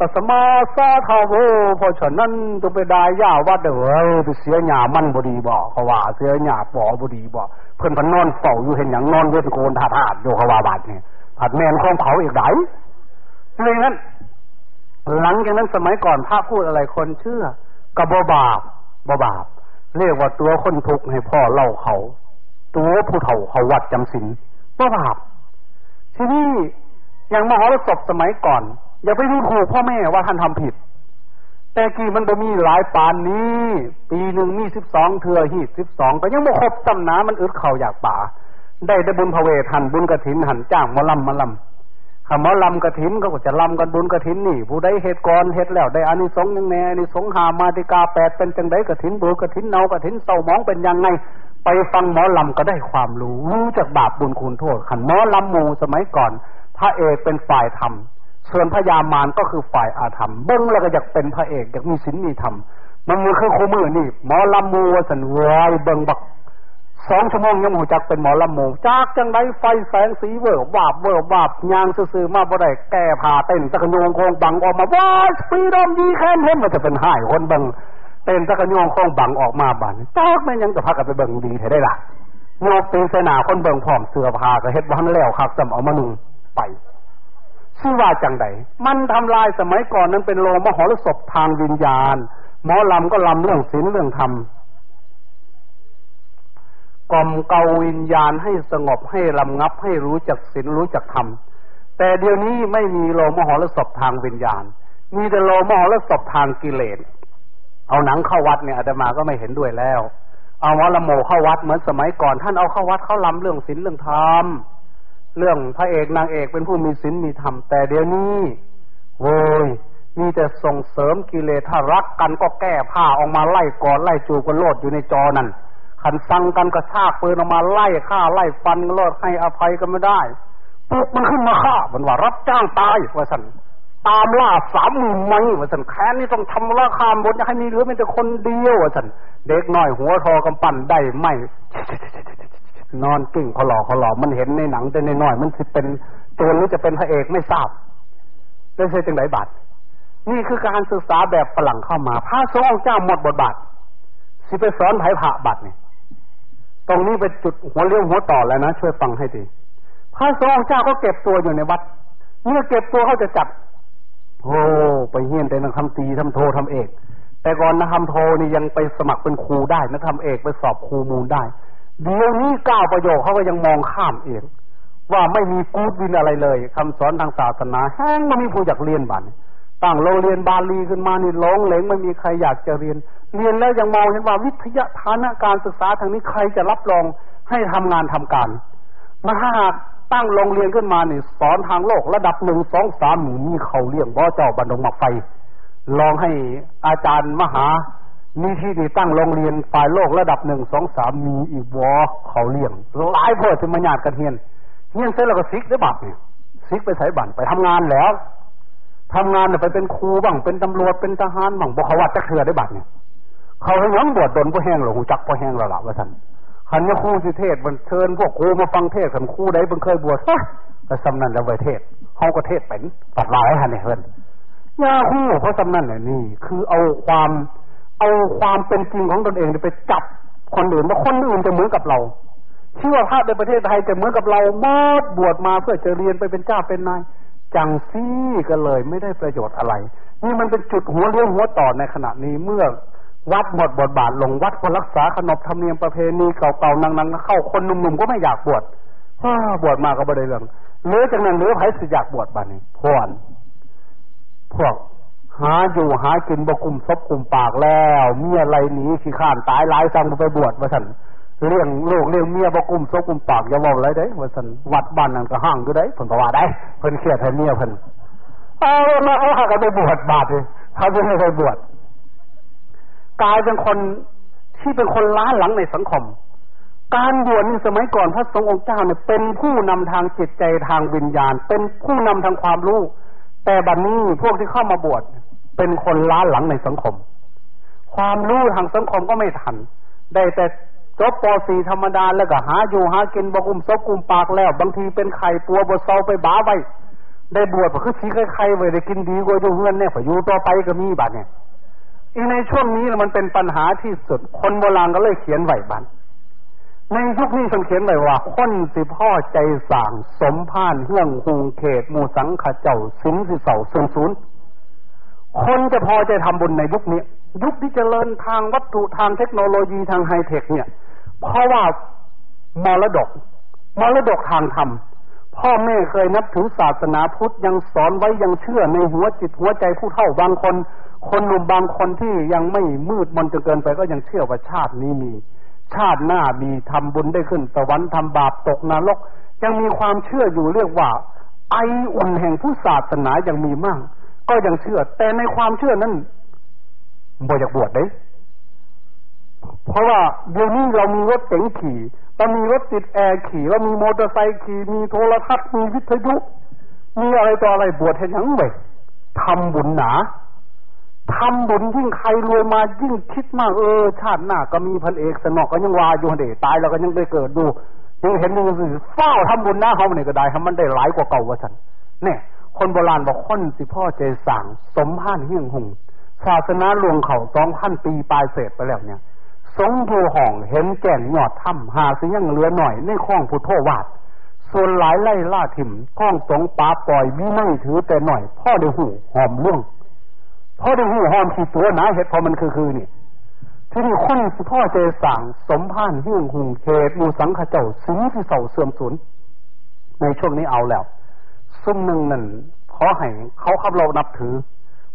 ตัสมาซาทาวโวพอฉะนั้นต้องไปดายาว่าเด้อไปเสียหญ้ามันบดีบ่เขาว่าเสียหญ้าปอบดีบ่เพิ่อนพันนอนเฝ้าอยู่เห็นอย่างนอนเวทโกนท่าทาดอยู่เขาว่าบาดเนี่ยผัดแมนของเขาอีกไหนเลยนั้นหลังจากนั้นสมัยก่อนพระพูดอะไรคนเชื่อกระบบาปบบาปเรียกว่าตัวคนทุกข์ให้พ่อเล่าเขา ตัวผู้เฒ่าเขาวัดจำศีลบบาปทีนี้อย่างมหรสพสมัยก่อน อย่าไปดูถูกพ่อแม่ว่าท่านทำผิด แต่กี่มันจะมีหลายปานนี้ ปีหนึ่งมีสิบสองเถื่อหีดสิบสองก็ยังไม่ครบจำนามันอึดเข่าอยากป่า ได้ได้บุญพระเวทหันบุญกระถินหันจ้างมาลำมาลำคำว่าลำกระถินก็จะลำกันบุญกระถินนี่ ผู้ใดเหตุกรเหตุแล้วได้อานิสงส์ยังไงอานิสงส์หามาติกาแปดเป็นจังไดกระถินบุญกระถินเนากระถินเศร้ามองเป็นยังไงไปฟังหมอลำก็ได้ความรู้รู้จากบาปบุญคุณโทษขันหมอลำมูสมัยก่อน พระเอกเป็นฝ่ายธรรม ส่วนพญามารก็คือฝ่ายอาธรรมเบิ้งแล้วก็อยากเป็นพระเอกอยากมีศีลมีธรรมมันมือคือโคมือนี่หมอลำมูสันวายเบิ้งบักสองชั่วโมงยังหูจักเป็นหมอลำมูจากจังไรไฟแสงสีเวอร์วาบเวอร์วาบยางซื่อมาบ่ได้แก้ผ่าเต้นตะกโยงโคงบังออกมาว้าสปีดอมดีแค่เห็นมันจะเป็นหายคนเบังเต้นตะกโยงโคงบังออกมาบันจากมันยังจะพักกันไปเบิงดีเถได้ล่ะโยกตีเสนาคนเบิงผอมเสือพาก็เฮ็ดบ้านแล้วครับจำเอามานุงไป ชื่อว่าจังใดมันทำลายสมัยก่อนนั้นเป็นโลมหรสพทางวิญญาณ หมอลำก็ลำเรื่องศีลเรื่องธรรมกล่อมเกาวิญญาณให้สงบให้ลำงับให้รู้จักศีลรู้จักธรรมแต่เดี๋ยวนี้ไม่มีโลมหรสพทางวิญญาณ มีแต่โลมหรสพทางกิเลสเอาหนังเข้าวัดเนี่ยอาตมาก็ไม่เห็นด้วยแล้ว เอาวละโมเข้าวัดเหมือนสมัยก่อน ท่านเอาเข้าวัดเขาลำเรื่องศีลเรื่องธรรม เรื่องพระเอกนางเอกเป็นผู้มีศีลมีธรรมแต่เดี๋ยวนี้โว้ยมีแต่ส่งเสริมกิเลสถ้ารักกันก็แก้ผ้าออกมาไล่กอดไล่จูกันโลดอยู่ในจอนั่นขันฟังกันก็ชากปืนออกมาไล่ฆ่าไล่ฟันโลดให้อภัยกันไม่ได้ปุ๊บมันขึ้นมาฆ่ามันว่ารับจ้างตายว่าสันตามล่าสามหมื่นไม้ว่าสันแค้นนี่ต้องทำราคาบนให้มีเหลือเป็นแต่คนเดียวว่าสันเด็กน้อยหัวทอกำปั้นได้ไม่ นอนกิ้งขลอขลอมันเห็นในหนังแต่ในน้อย มันสิเป็นตัวหรือจะเป็นพระเอกไม่ทราบได้ใช่จังไหนบาทนี่คือการศึกษาแบบฝรั่งเข้ามา พระสงฆ์เจ้าหมดบทบาทสิไปสอนไผ่ผ่าบัตรนี่ตรงนี้เป็นจุดหัวเลี้ยวหัวต่อแล้วนะช่วยฟังให้ดีพระสงฆ์เจ้าเขาเก็บตัวอยู่ในวัด เมื่อเก็บตัวเขาจะจัดโอ้ไปเฮียนแต่นักทำตีทำโททำเอก แต่ก่อนนะทำโทนี่ยังไปสมัครเป็นครูได้นะทำเอกไปสอบครูมูลได้ เดี๋ยวนี้ก้าวประโยคเขาก็ยังมองข้ามเองว่าไม่มีกูดวินอะไรเลยคำสอนทางศาสนา แห้งไม่มีผู้อยากเรียนบันตั้งโรงเรียนบาลีขึ้นมานี่หลงเหลงไม่มีใครอยากจะเรียน เรียนแล้วยังมองเห็นว่าวิทยาฐานะการศึกษาทางนี้ใครจะรับรองให้ทำงานทำการมาหากตั้งโรงเรียนขึ้นมานี่สอนทางโลกระดับหนึ่งสองสามมีเขาเลี้ยงบ่อเจ้าบันดงมักไฟ ลองให้อาจารย์มหา มีที่นี่ตั้งโรงเรียนฝ่ายโลกระดับหนึ่งสองสามมีอีกวอเขาเลี้ยงหลายพ่อจะมาหยาดกันเฮียนเฮียนเสร็จแล้วก็ซิกได้บัตรเนี่ยซิกไปใส่บัตรไปทำงานแล้วทำงานไปเป็นครูบ้างเป็นตำรวจเป็นทหารบ้างบอกเขาว่าจะเคือได้บัตรเนี่ยเขาให้ยังบวชดนพ่อแห้งหรอหูจักพ่อแห้งราละว่าท่านขันยครูสิเทศมันเชิญพวกครูมาฟังเทศขันครูใดเพิ่งเคยบวชก็สำนันจะไปเทศเขาก็เทศเป็นตัดลายฮันเนี่ยเพื่อนยาคู่เพราะสำนันเนี่ยนี่ คือเอาความ เอาความเป็นจริงของตนเองไปจับคนอื่นว่าคนอื่นจะเหมือนกับเราเชื่อว่าพระในประเทศไทยจะเหมือนกับเรามดบวชมาเพื่อจะเรียนไปเป็นเจ้าเป็นนายจังซี่ก็เลยไม่ได้ประโยชน์อะไร นี่มันเป็นจุดหัวเรื่องหัวต่อในขณะนี้เมื่อวัดหมดบทบาทลงวัดคนรักษาขนบธรรมเนียมประเพณีเก่าๆนังๆเข้าคนหนุ่มๆก็ไม่อยากบวชบวชมาก็บ่ได้เรื่องเลือจากนั้นเลือไผสิอยากบวชบ้านนี้พวนพวก หาอยู่หากินบกุมซบกุมปากแล้วเมียอะไรหนีขี้ข้านตายหลายจังไปบวชว่าสันเลี้ยงลูกเลี้ยงเมียบกุมซบกุมปากอย่าบอกอะไรได้ว่าสันวัดบ้านนั่นก็ห้างก็ได้ผลก็ว่าได้เพิ่นเครียดให้เมียเพิ่นเอามาเอาหากันไปบวชบาทเลยเขาจะให้ไปบวชกลายเป็นคนที่เป็นคนล้าหลังในสังคม การบวชในสมัยก่อนพระสงฆ์องค์เจ้าเนี่ยเป็นผู้นำทางจิตใจทางวิญญาณ เป็นผู้นำทางความรู้ แต่บัดนนี้พวกที่เข้ามาบวช เป็นคนล้าหลังในสังคม ความรู้ทางสังคมก็ไม่ทัน ได้แต่จบป .4 ธรรมดาแล้วก็หาอยู่หากินบกุมซบกุมปากแล้ว บางทีเป็นไข่ปัวบดเซาไปบ้าไปได้บวชก็คือชี้ไข่ไว้ได้กินดีกว่าอยู่เฮือนเนี่ยพออยู่ต่อไปก็มีบัดเนี่ยอีในช่วงนี้มันเป็นปัญหาที่สุด คนโบราณก็เลยเขียนไว้บันในยุคนี้ฉันเขียนไว้ว่าคนสิพ่อใจสางสมพานเฮื่องหุงเขตมูสังขเจ้าสิงสิเสาเสื่อมศูนย์ คนจะพอใจทำบุญในยุคนี้ ยุคที่จเจริญทางวัตถุทางเทคโนโลยีทางไฮเทค เนี่ย เพราะว่ามรดกมรดกทางธรรมพ่อแม่เคยนับถือศาสนาพุทธยังสอนไว้ยังเชื่อในหัวจิตหัวใจผู้เฒ่าบางคน คนหนุ่มบางคนที่ยังไม่มืดมนจนเกินไปก็ยังเชื่อว่าชาตินี้มี ชาติหน้ามีทำบุญได้ขึ้นสวรรค์ทำบาปตกนรก ยังมีความเชื่ออยู่เรียกว่า ไออุ่นแห่งผู้ศาสนายังมีมาก ก็ยังเชื่อ แต่ในความเชื่อนั้นบ่อยากบวชได้เพราะว่าเดี๋ยวนี้เรามีรถเก๋งขี่เรามีรถติดแอร์ขี่เรามีมอเตอร์ไซค์ขี่มีโทรทัศน์มีวิทยุ มีอะไรต่ออะไรบวชเห็นยังไงทำบุญหนาทำบุญยิ่งใครรวยมายิ่งคิดมากเออ ชาติหน้าก็มีพันเอกสนอกก็ยังวาอยู่เดตายแล้วก็ยังได้เกิดดูยังเห็นยังสื่อเฝ้าทำบุญหน้าเขาเนี่ยก็ได้ทำมันได้หลายกว่าเก่าว่าสันเนี่ย คนโบราณบอกคนสิพ่อใจสั่งสมผ่านเฮี้ยงหงศาสนาหลวงเขาสองพันปีปลายเศษไปแล้วเนี่ย สงผูห่องเห็นแก่นหยอดถ้ำหาสิยังเหลือหน่อยในข้องพุทโธวาดส่วนหลายไล่ล่าถิ่มข้องสงปาปล่อยวิไม่ถือแต่หน่อย พ่อเดือหูหอมเรื่องพราะได้หูหอมขีตัวนะเหตุพอมันคือคือนี่ที่นี่คนพ่อเจสั่งสมพานเฮื่องหุงเขตมูสังขเจ้าสิงที่เสาเสื่อมสูญในช่วงนี้เอาแล้ว ซุ่มหนึ่งนั่นขอให้เขาขับเรานับถือ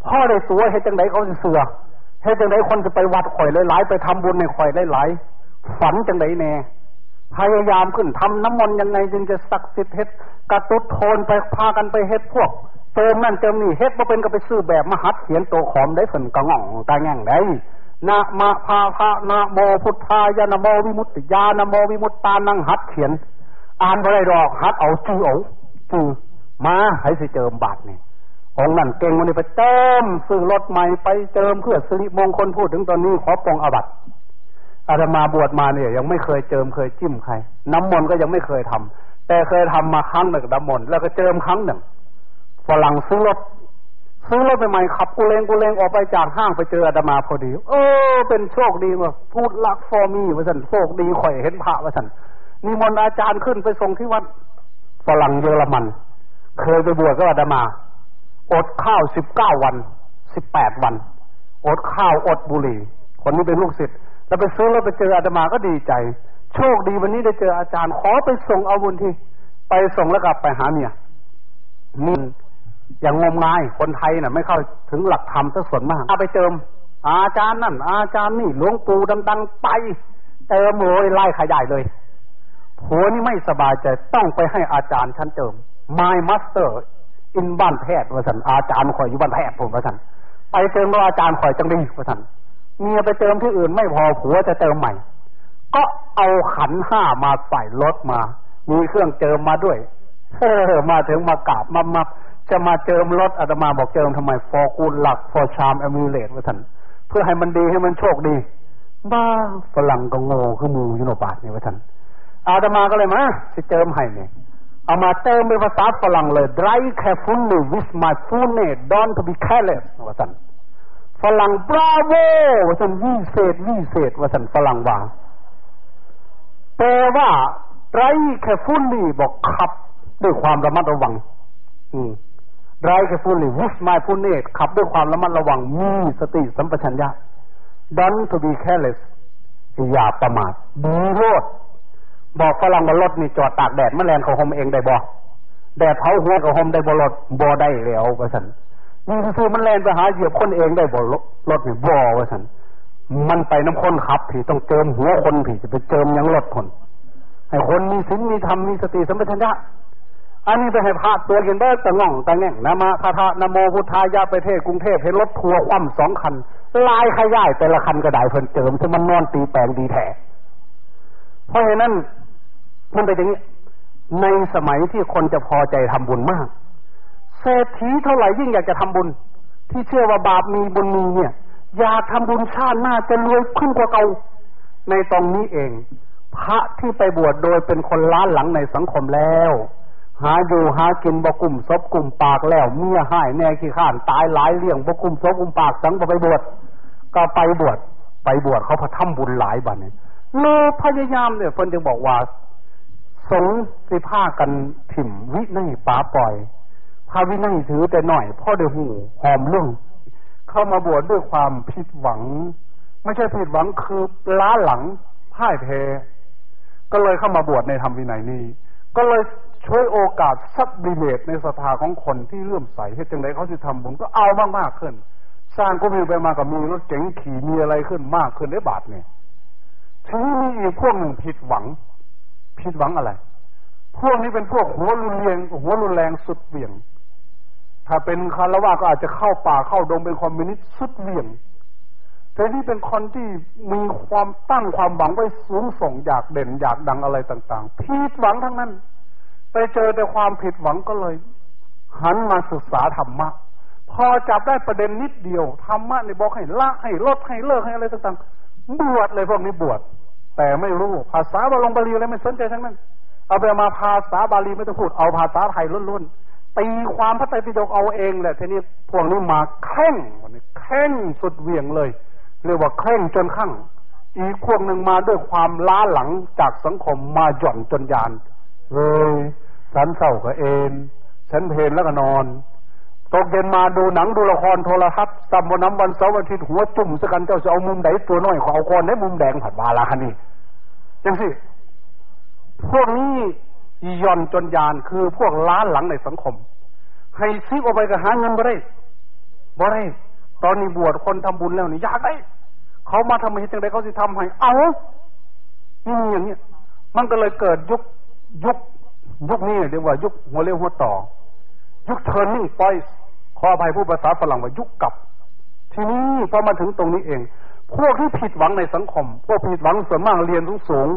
พ่อได้สัวเหตุจังไดเขาจะเสือเหตุจังไดคนจะไปวัดข่อยหลายๆไปทำบุญในข่อยหลายๆฝันจังไดแน่พยายามขึ้นทำน้ำมนต์ยังไงจึงจะศักดิ์สิทธิ์เฮ็ดกระตุ้ดโทนไปพากันไปเฮ็ดพวกเติมนั่นเติมนี่เฮ็ดมาเป็นก็ไปซื้อแบบมหัดเขียนโตขอมได้ฝนกระง่องกระแง่งได้นะมาพาพระนะโมพุทธายานโมวิมุตติยานโมวิมุตตานังหัดเขียน อ่านไปได้ดอกหัดเอาจื้อเอาจื้อ มาให้สิเจิมบาทนี่ยองนั่นเก่งวันนี้ไปเติมซื้อรถใหม่ไปเติมเพื่อสิริมงคลพูดถึงตอนนี้ขอปองอบัตอาตมาบวชมาเนี่ย ยังไม่เคยเจิมเคยจิ้มใคร น้ำมนต์ก็ยังไม่เคยทำแต่เคยทำมาครั้งหนึ่งน้ำมนต์แล้วก็เจิมครั้งหนึ่งฝรั่งซื้อรถซื้อรถใหม่ๆขับกูเลงกูเลงออกไปจากห้างไปเจออาตมาพอดี เออ เป็นโชคดีมาพูดลักฟอร์มีว่าสันโชคดีข่อยเห็นพระว่าสันนิมนต์อาจารย์ขึ้นไปส่งที่วัดฝรั่งเยอรมัน เคยไปบวชก็อาตมา อดข้าวสิบเก้าวันสิบแปดวัน อดข้าวอดบุหรี่ คนนี้เป็นลูกศิษย์แล้วไปซื้อรถไปเจออาตมาก็ดีใจ โชคดีวันนี้ได้เจออาจารย์ขอไปส่งเอาบุญที่ ไปส่งแล้วกลับไปหาเมียนี่อย่างงมงายคนไทยน่ะ ไม่เข้าถึงหลักธรรมซะส่วนมากเอาไปเจิม อาจารย์นั่น อาจารย์นี่หลวงปู่ดังๆไปเติมโวยไล่ขยายเลยผัวนี่ไม่สบายใจต้องไปให้อาจารย์ชั้นเจิม My Master อินบ้านแพทย์ว่าสันอาจารย์ข่อยอยู่บ้านแพทย์ผมว่าสันไปเติมแล้วอาจารย์ข่อยจังดีว่าสันเมียไปเติมที่อื่นไม่พอผัวจะเติมใหม่ ก็เอาขันห้ามาใส่รถมา มีเครื่องเจิมมาด้วยเออมาถึงมากราบมามาจะมาเจิมรถอาตมาบอกเจิมทำไมฟอร์กูลหลักฟอร์ชามอมิเลตว่าท่านเพื่อให้มันดีให้มันโชคดีบ้าฝรั่งก็โง่คือมูยุโนบาทนี่ว่าท่านอาตมาก็เลยมาจะเจิมให้เนี่ย เอามาเติมเป็นภาษาฝรั่งเลย drive carefully with my full name don't be careless ว่าท่านฝรั่งบราโวว่าท่านวิเศษวิเศษว่าท่านฝรั่งว่าแปลว่า drive carefully บอกขับด้วยความระมัดระวัง อืมไรคือฟูลี่วิสมาฟูเนตขับด้วยความระมัดระวัง มีสติสัมปชัญญะ don't be careless อย่าประมาทดีโลด บอกฝรั่งว่ารถนี่จอดตากแดดมแมลงเขาหมเองได้บ่แดดเผาหัวเขาหมได้บ่รถบ่ได้แล้วว่าสันนี่คือมันแลนไปหาเหยียบคนเองได้บ่รถนี่บ่ว่าสันมันไปน้ำคนขับผีต้องเจิมหัวคนผีจะไปเจิมยังรถคนให้คนมีศีลมีธรรมมีสติสัมปชัญญะอันนี้ไปให้พระตัวเห็นได้ตะง่องตะแง่งนะมาคาถานโมพุทธายาไปเทศกรุงเทพเห็นรถทัวร์คว่ำสองคัน ลายขยายแต่ละคันก็ได้เพิ่นเจิมซึ่งมันนอนตีแปลงดีแท้เพราะฉะนั้น มันไปอย่างนี้ ในสมัยที่คนจะพอใจทำบุญมากเศรษฐีเท่าไหร่ยิ่งอยากจะทำบุญ ที่เชื่อว่าบาปมีบุญมีเนี่ย อยากทำบุญชาติหน้าจะรวยขึ้นกว่าเก่าในตรงนี้เอง พระที่ไปบวชโดยเป็นคนล้านหลังในสังคมแล้ว หาอยู่หากินบกุ่มซบกุ่มปากแล้วเมียหายแน่ขี้ข้านตายหลายเลี้ยงบกุ่มซบกุ่มปากสังไปบวชก็ไปบวชไปบวชเขาพะทำบุญหลายบันเนี่ยโลพยายามเนี่ยคนจึงบอกว่า สงสิผ้ากันถิ่มวินัยป้าปล่อยพาวินัยถือแต่หน่อยพ่อเดือหูหอมเรื่อง เข้ามาบวชดด้วยความผิดหวัง ไม่ใช่ผิดหวังคือล้าหลังพ่ายแพ้ก็เลยเข้ามาบวชในธรรมวินัยนี้ ก็เลยช่วยโอกาสซับดิเลตในศรัทธาของคนที่เลื่อมใสให้จังไรเขาจะทำบุญก็เอามากมากขึ้น สร้างก็มีไปมากับมีรถเก๋งขี่มีอะไรขึ้นมากขึ้นได้บาทเนี่ยทีนี้มีอีกพวกหนึ่งผิดหวัง ผิดหวังอะไร พวกนี้เป็นพวกหัวรุนแรงหัวรุนแรงสุดเบี่ยง ถ้าเป็นคารวะก็อาจจะเข้าป่าเข้าดงเป็นคอมมิวนิสต์สุดเบี่ยงแต่นี่เป็นคนที่มีความตั้งความหวังไว้สูงส่งอยากเด่นอยากดังอะไรต่างๆผิดหวังทั้งนั้น ไปเจอแต่ความผิดหวังก็เลย หันมาศึกษาธรรมะ พอจับได้ประเด็นนิดเดียวธรรมะในบอกให้ละให้ลดให้เลิกให้อะไรต่างๆ บวชเลยพวกนี้บวช แต่ไม่รู้ภาษาบาลงบาลีอะไรไม่สนใจทั้งนั้น เอาไปมาภาษาบาลีไม่ต้องพูดเอาภาษาไทยล้วนๆตีความพระไตรปิฎกเอาเองแหละทีนี้พวกนี้มาแข่งวันนี้แข่งสุดเวียงเลยเรียกว่าแข่งจนข้างอีกพวกหนึ่งมาด้วยความล้าหลังจากสังคมมาหย่อนจนยานเลยฉันเศร้าก็เอนฉันเพลนแล้วก็นอน ตกเย็นมาดูหนังดูละครโทรทัศน์สัมบน้ำวันเสาร์วันอาทิตย์หัวจุ่มสกันเจ้าจะเอามุมไหนตัวน้อยขอเอาคนในมุมแดงผัดบาลาคันนี้ยังสิพวกนี้ย่อนจนยานคือพวกล้านหลังในสังคม ให้ซิกออกไปก็หาเงินบ่ได้บ่ได้ตอนนี้บวชคนทำบุญแล้วนี่อยากได้ เขามาทำให้จังไดเขาสิทำให้ เอานี่อย่างนี้มันก็เลยเกิดยุคยุคยุคนี้เรียกว่า ยุคหัวเรียวหัวต่อ ยุค turning point ขออภัยผู้ภาษาฝรั่งว่ายุคกลับ ทีนี้พอมาถึงตรงนี้เอง พวกที่ผิดหวังในสังคม พวกผิดหวังส่วนมากเรียนสูงสูง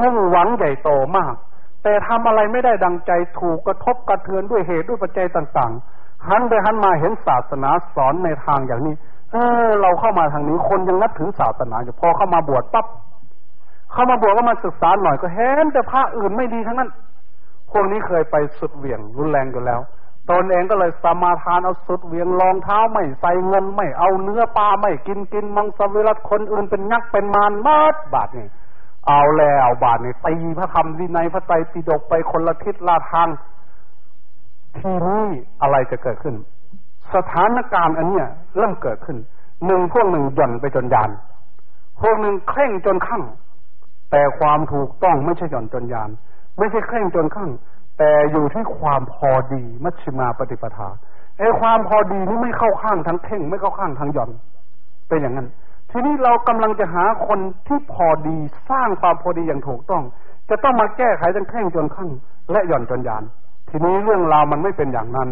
มุ่งหวังใหญ่โตมาก แต่ทำอะไรไม่ได้ดังใจถูกกระทบกระเทือนด้วยเหตุด้วยปัจจัยต่างๆ หันไปหันมาเห็นศาสนาสอนในทางอย่างนี้ เออ เราเข้ามาทางนี้คนยังนับถือศาสนาอยู่พอเข้ามาบวชปั๊บเข้ามาบวชก็มาศึกษาหน่อยก็เห็นแต่พระอื่นไม่ดีทั้งนั้นพวกนี้เคยไปสุดเหวี่ยงรุนแรงอยู่แล้ว ตนเองก็เลยสมาทานเอาสุดเวียงรองเท้าไม่ใส่เงินไม่เอาเนื้อปลาไม่กินกินมังสวิรัตคนอื่นเป็นยักษ์เป็นมารมาดบาทนี่เอาแล้วบาทนี่ตีพระธรรมวินัยพระไตรปิฎกไปคนละทิศละทางทีนี้อะไรจะเกิดขึ้น สถานการณ์อันเนี้ยเริ่มเกิดขึ้นหนึ่งพวกหนึ่งหย่อนไปจนยาน พวกหนึ่งเคร่งจนขั้งแต่ความถูกต้องไม่ใช่หย่อนจนยาน ไม่ใช่เคร่งจนขั้ง แต่อยู่ที่ความพอดีมัชฌิมาปฏิปทาไอ้ความพอดีนี่ไม่เข้าข้างทั้งเข่ง ไม่เข้าข้างทั้งหย่อนเป็นอย่างนั้น ทีนี้เรากำลังจะหาคนที่พอดีสร้างความพอดีอย่างถูกต้อง จะต้องมาแก้ไขทั้งเข่งจนข้างและหย่อนจนยาน ทีนี้เรื่องราวมันไม่เป็นอย่างนั้น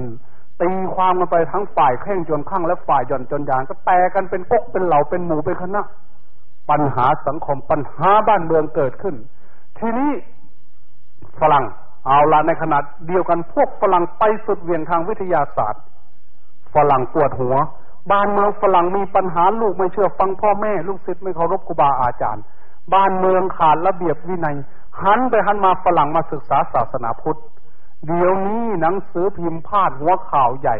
ตีความกันไปทั้งฝ่ายเข่งจนข้างและฝ่ายหย่อนจนยาน ก็แตกกันเป็นก๊กเป็นเหล่าเป็นหมู่เป็นคณะ ปัญหาสังคมปัญหาบ้านเมืองเกิดขึ้น ทีนี้ฝรั่ง เอาละในขณะเดียวกันพวกฝรั่งไปสุดเวียงทางวิทยาศาสตร์ ฝรั่งปวดหัว บ้านเมืองฝรั่งมีปัญหาลูกไม่เชื่อฟังพ่อแม่ ลูกศิษย์ไม่เคารพครูบาอาจารย์ บ้านเมืองขาดระเบียบวินัย หันไปหันมาฝรั่งมาศึกษาศาสนาพุทธ เดี๋ยวนี้หนังสือพิมพ์พาดหัวข่าวใหญ่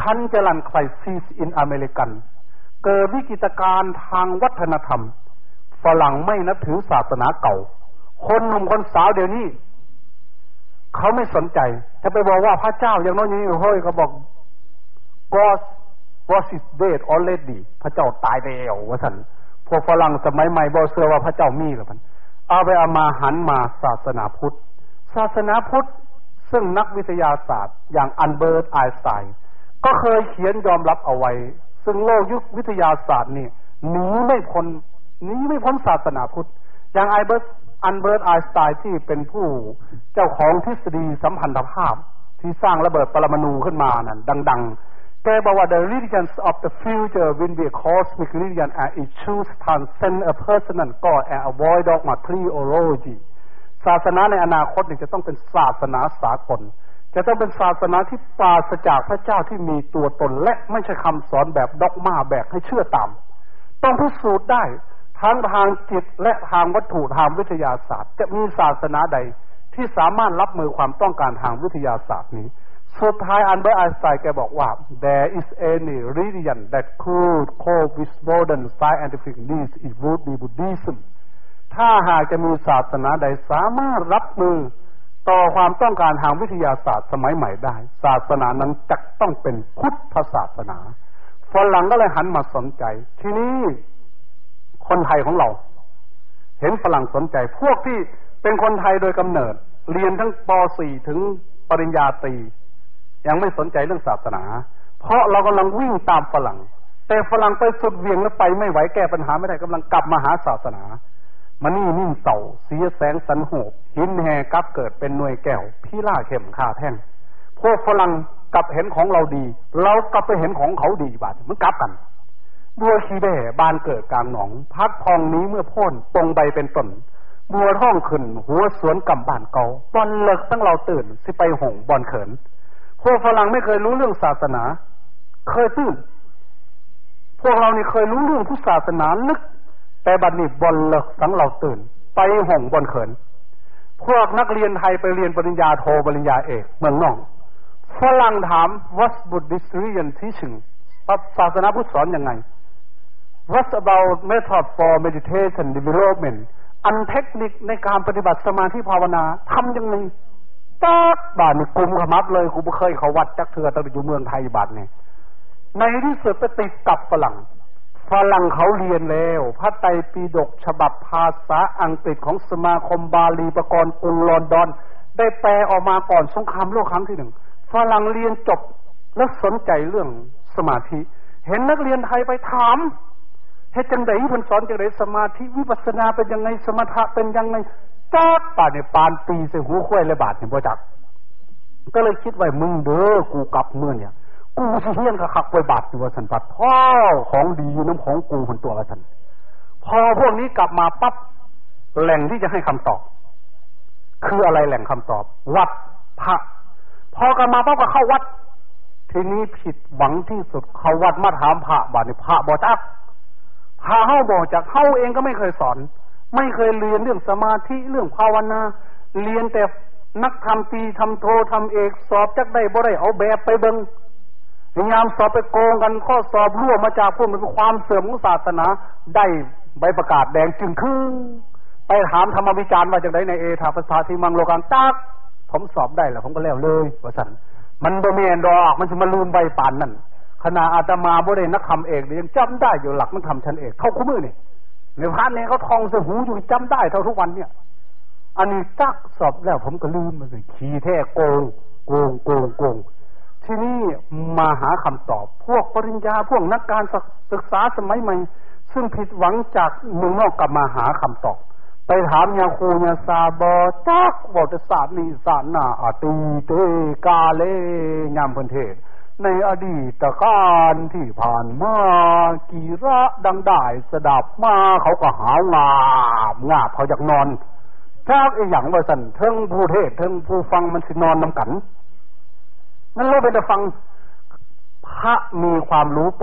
cultural crisis in American เกิดวิกฤตการณ์ทางวัฒนธรรม ฝรั่งไม่นับถือศาสนาเก่า คนหนุ่มคนสาวเดี๋ยวนี้ เขาไม่สนใจถ้าไปบอกว่าพระเจ้าอย่างน้อยนี้เฮ้ยเขาบอก God was is dead already พระเจ้าตายแล้วว่าสันพวกฝรั่งสมัยใหม่บอกเสือว่าพระเจ้ามีหรือพันเอาไปเอามาหันมาศาสนาพุทธ ศาสนาพุทธ ซึ่งนักวิทยาศาสตร์ อย่างอัลเบิร์ตไอน์สไตน์ก็เคยเขียนยอมรับเอาไว้ ซึ่งโลกยุควิทยาศาสตร์นี่หนีไม่พ้นหนีไม่พ้นศาสนาพุทธ อย่างไอเบิร์ตอัลเบิร์ตไอน์สไตน์ที่เป็นผู้เจ้าของทฤษฎีสัมพันธภาพที่สร้างระเบิดปรมาณูขึ้นมานั่นดัง ๆ แกบอกว่า the religions of the future will be a cosmic religion and it choose transcend a personal God and avoid dogma theology ศาสนาในอนาคตนี่จะต้องเป็นศาสนาสากล จะต้องเป็นศาสนาที่ปราศจากพระเจ้าที่มีตัวตนและไม่ใช่คำสอนแบบดอกมาแบบให้เชื่อตาม ต้องพิสูจน์ได้ ทั้งทางจิตและทางวัตถุทางวิทยาศาสตร์ จะมีศาสนาใดที่สามารถรับมือความต้องการทางวิทยาศาสตร์นี้ สุดท้ายอันเบอร์ไอน์สไตน์แกบอกว่า there is any religion that could cope with modern scientific needs it would be Buddhism ถ้าหากจะมีศาสนาใดสามารถรับมือต่อความต้องการทางวิทยาศาสตร์สมัยใหม่ได้ ศาสนานั้นจะต้องเป็นพุทธศาสนาฝรั่งก็เลยหันมาสนใจ ทีนี้ คนไทยของเรา เห็นฝรั่งสนใจ พวกที่เป็นคนไทยโดยกำเนิด เรียนทั้งป .4 ถึงปริญญาตรียังไม่สนใจเรื่องศาสนา เพราะเรากำลังวิ่งตามฝรั่ง แต่ฝรั่งไปสุดเวียงแล้วไปไม่ไหวแก้ปัญหาไม่ได้กำลังกลับมาหาศาสนามันนี่นิ่งเสาเสียแสงสันโหบหินแหกับเกิดเป็นหน่วยแก้วพี่ล่าเข็มขาแท่งพวกฝรั่งกลับเห็นของเราดี เรากลับไปเห็นของเขาดีบาดมันกลับกัน บัวชีแบ่บานเกิดกลางหนอง พักทองนี้เมื่อพ่นตรงใบเป็นต้นบัวท่องขึ้น หัวสวนกำบานเกาบอลเลิกตั้งเราตื่น สิไปหงบอลเขินพวกฝรั่งไม่เคยรู้เรื่องศาสนา เคยตื่นพวกเรานี่เคยรู้เรื่องพุทธศาสนาลึก แต่บัดนี้บอลเลิกตั้งเราตื่น ไปหงบอลเขิน พวกนักเรียนไทยไปเรียนปริญญาโทปริญญาเอกเมืองน่องฝรั่งถาม what Buddhist religion teaching ศาสนาพุทธสอนอยังไง What about method for meditation development อันเทคนิคในการปฏิบัติสมาธิภาวนาทำยังไงตักบาทนี่กุมขมับเลยกูไม่เคยเขาวัดจักเถื่อตอนอยู่เมืองไทยบาทเนี่ยในที่สุดไปติดกับฝรั่งฝรั่งเขาเรียนแล้ว พระไตรปิฎกฉบับภาษาอังกฤษของสมาคมบาลีประกรณ์กรุงลอนดอน ได้แปลออกมาก่อนสงครามโลกครั้งที่หนึ่งฝรั่งเรียนจบและสนใจเรื่องสมาธิ เห็นนักเรียนไทยไปถาม เฮ็ดจังไดเพิ่นสอนจังไดสมาธิวิปัสนาเป็นยังไงสมถะเป็นยังไงจักป่าเนี่ยปานตีใส่หูข้วยเลยบาดเนี่ยบ่จัก ก็เลยคิดไว้มึงเด้อกูกลับเมื่อเนี่ย กูสิเฮียนกับขักไว้บาดอยู่ว่าสันปัดพ่อของดีอยู่น้ำของกูคนตัวว่าสันพอพวกนี้กลับมาปั๊บแหล่งที่จะให้คำตอบ คืออะไรแหล่งคำตอบ วัดพระพอกลับมาปั๊บก็เข้าวัด ทีนี้ผิดหวังที่สุดเขาวัดมาถามพระบาดนี่พระบอจัก พระเฮาบอกจากเฮาเองก็ไม่เคยสอน ไม่เคยเรียนเรื่องสมาธิเรื่องภาวนา เรียนแต่นักทำตีทำโททำเอกสอบจักได้บ่ได้เอาแบบไปเบิงพยายามสอบไปโกงกันข้อสอบรั่วมาจากพวกมันความเสื่อมของศาสนา ได้ใบประกาศแดงจึงครึ่งไปถามธรรมวิจารณ์ว่าจากไหนในเอธาภาษาที่มังโลกันตักผมสอบได้แล้วผมก็แล้วเลยว่าสันมันบ่เมียนดอกมันจะมาลืมใบปานนั่น ขณะอาตมาบ่ได้นักทำเอกยังจำได้อยู่หลักมันทำชั้นเอกเท่าคู่มือนี่ในพานเนี่ยเขาทองเสหูอยู่จำได้เท่าทุกวันเนี่ยอันนี้ตักสอบแล้วผมก็ลืมมาเลยขี้แท้โกงโกงโกงโกงที่นี่มาหาคำตอบ พวกปริญญาพวกนักการศึกษาสมัยใหม่ ซึ่งผิดหวังจากเมืองนอกกลับมาหาคำตอบ ไปถามยาคูยาซาบอจักบทศาสตร์นีสานาอาตีเตกาเลยามพันเทศ ในอดีตการที่ผ่านมากีระดังได้สดับมาเขาก็หาวงาบงาบเขาอยากนอนถ้าไอ้อย่างว่าสันเทิงผู้เทศเทิงผู้ฟังมันสินอนนำกันนั่นเราเป็นแต่ฟังพระมีความรู้ป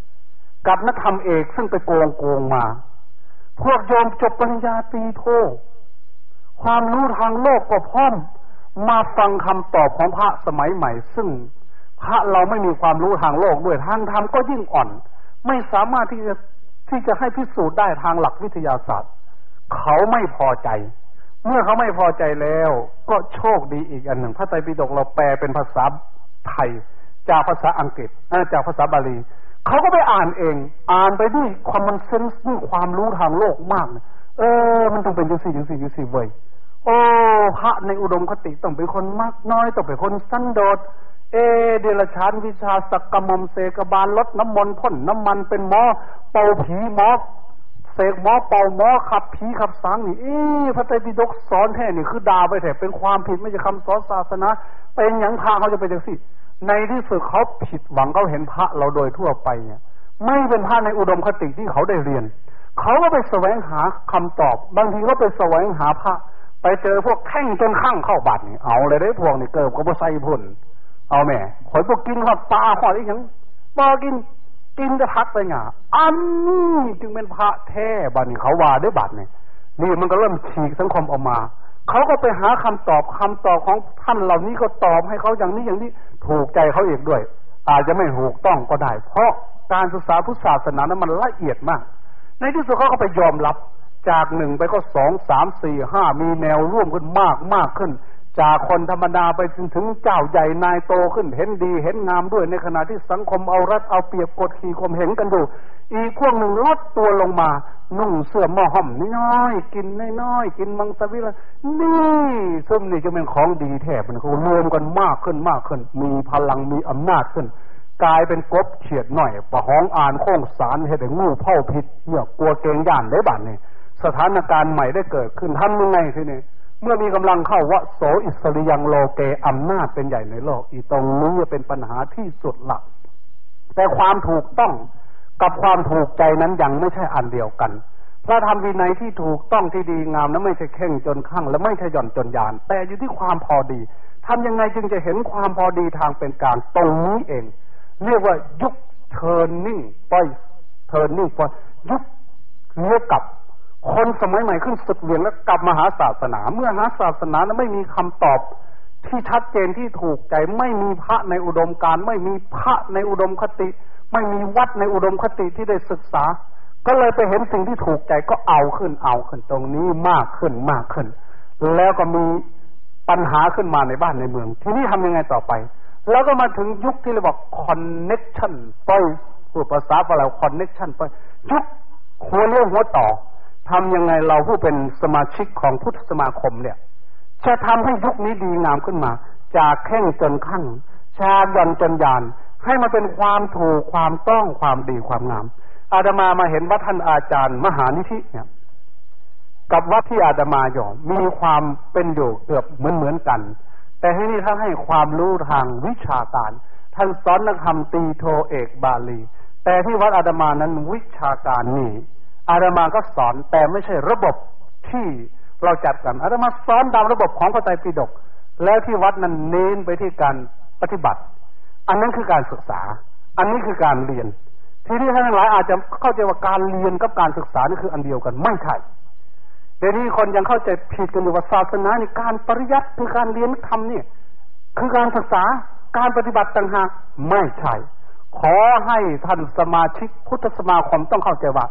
.4 กับนักธรรมเอกซึ่งไปโกงโกงมา พวกโยมจบปริญญาตรีโท ความรู้ทางโลกก็พร้อมมาฟังคำตอบของพระสมัยใหม่ ซึ่ง พระเราไม่มีความรู้ทางโลกด้วยทางธรรมก็ยิ่งอ่อน ไม่สามารถที่จะที่จะให้พิสูจน์ได้ทางหลักวิทยาศาสตร์ เขาไม่พอใจ เมื่อเขาไม่พอใจแล้ว ก็โชคดีอีกอันหนึ่ง พระไตรปิฎกเราแปลเป็นภาษาไทย จากภาษาอังกฤษจากภาษาบาลีเขาก็ไปอ่านเอง อ่านไปด้วยความมันเซนส์ด้วยความรู้ทางโลกมากเออ มันต้องเป็นยังสี่ยังสี่ยังสี่เว้ยโอ้พระในอุดมคติต้องเป็นคนมากน้อยต้องเป็นคนสั้นโดด เอเดลชานวิชาสักกมมเสกบาลลดน้ำมนต์พ่นน้ำมันเป็นหมอเป่าผีหมอเสกหมอเป่าหมอขับผีขับสังนี่อ๊พระไตรปิฎกสอนแท้นี่คือดาไปแท้เป็นความผิดไม่ใช่คำสอนศาสนา เป็นอย่างพาเขาจะไปจังสิในที่สุดเขาผิดหวังเขาเห็นพระเราโดยทั่วไปเนี่ยไม่เป็นพระในอุดมคติที่เขาได้เรียน เขาก็ไปแสวงหาคำตอบ บางทีก็ไปแสวงหาพระ ไปเจอพวกแข่งจนข้างเข้าบัตรนี่เอาเลยได้พวกนี่เกิดก็บ่ใส่พุ่น เอาแม่ขอยพวกกินหอดปลาหอดอีกอย่างบ่กิน กินจะพักไปงาอันนี้จึงเป็นพระแท้บันเขาว่าด้วยบัตรเนี่ยนี่มันก็เริ่มฉีกสังคมออกมา เขาก็ไปหาคำตอบคำตอบของท่านเหล่านี้ก็ตอบให้เขาอย่างนี้อย่างนี้ถูกใจเขาเองด้วย อาจจะไม่ถูกต้องก็ได้ เพราะการศึกษาพุทธศาสนานั้นมันละเอียดมาก ในที่สุดเขาก็ไปยอมรับจากหนึ่งไปก็สองสามสี่ห้ามีแนวร่วมขึ้นมากมากขึ้น จากคนธรรมดาไปจนถึงเจ้าใหญ่นายโตขึ้นเห็นดีเห็นงามด้วยในขณะที่สังคมเอารัดเอาเปรียบกดขี่ข่มเหงกันดูอีกพวกหนึ่งลดตัวลงมา นุ่งเสื้อหม้อห่มน้อยกินน้อยกินมังสวิรัตนี่ซึ่งนี่จะเป็นของดีแท้มันคือรวมกันมากขึ้นมากขึ้น มีพลังมีอำนาจขึ้น กลายเป็นกบเฉียดหน่อยประห้องอ่านโค้งสารเหตุงูเผ่าผิดเนี่ยกลัวเกงย่านได้บ้านนี่สถานการณ์ใหม่ได้เกิดขึ้นทำยังไงทีนี้ เมื่อมีกำลังเข้าวะโสอิสริยังโลเกอำนาจเป็นใหญ่ในโลก อีตรงนี้เป็นปัญหาที่สุดหลัก แต่ความถูกต้องกับความถูกใจนั้นยังไม่ใช่อันเดียวกัน พระธรรมวินัยที่ถูกต้องที่ดีงามนั้นไม่ใช่เข่งจนข้างและไม่ใช่หย่อนจนยาน แต่อยู่ที่ความพอดีทำยังไงจึงจะเห็นความพอดีทางเป็นกลางตรงนี้เอง เรียกว่ายุค turning point turning point ยุคเรียกกับ คนสมัยใหม่ขึ้นสุดเวียงแล้วกลับมาหาศาสนา เมื่อหาศาสนาแล้วไม่มีคำตอบที่ชัดเจนที่ถูกใจไม่มีพระในอุดมการไม่มีพระในอุดมคติ ไม่มีวัดในอุดมคติที่ได้ศึกษา ก็เลยไปเห็นสิ่งที่ถูกใจก็เอาขึ้นเอาขึ้นตรงนี้มากขึ้นมากขึ้น แล้วก็มีปัญหาขึ้นมาในบ้านในเมือง ทีนี้ทำยังไงต่อไป แล้วก็มาถึงยุคที่เรียกว่า connection ไปพูดภาษาฝรั่ง connection ไปยุคหัวเรื่องหัวต่อ ทำยังไงเราผู้เป็นสมาชิกของพุทธสมาคมเนี่ย จะทำให้ยุคนี้ดีงามขึ้นมา จากแข่งจนขั้งชายันจนยาน ให้มาเป็นความถูกความต้องความดีความงาม อาดามามาเห็นว่าท่านอาจารย์ มหานิธิเนี่ย กับวัดที่อาดามาอยู่มีความเป็นอยู่เกือบเหมือนเหมือนกัน แต่ที่นี่ท่านให้ความรู้ทางวิชาการ ท่านสอนนักธรรมตีโทเอกบาลี แต่ที่วัดอาดามานั้นวิชาการนี่ อาตมาก็สอนแต่ไม่ใช่ระบบที่เราจัดกันอาตมาสอนตามระบบของพระไตรปิฎกแล้วที่วัดนั้นเน้นไปที่การปฏิบัติ อันนั้นคือการศึกษา อันนี้คือการเรียน ที่นี้ท่านหลายอาจจะเข้าใจว่าการเรียนกับการศึกษานี่คืออันเดียวกันไม่ใช่เดี๋ยวนี้คนยังเข้าใจผิดกันอยู่ว่าศาสนาในการปริยัติคือการเรียนธรรมนี่คือการศึกษาการปฏิบัติต่างหากไม่ใช่ขอให้ท่านสมาชิกพุทธสมาคมต้องเข้าใจว่า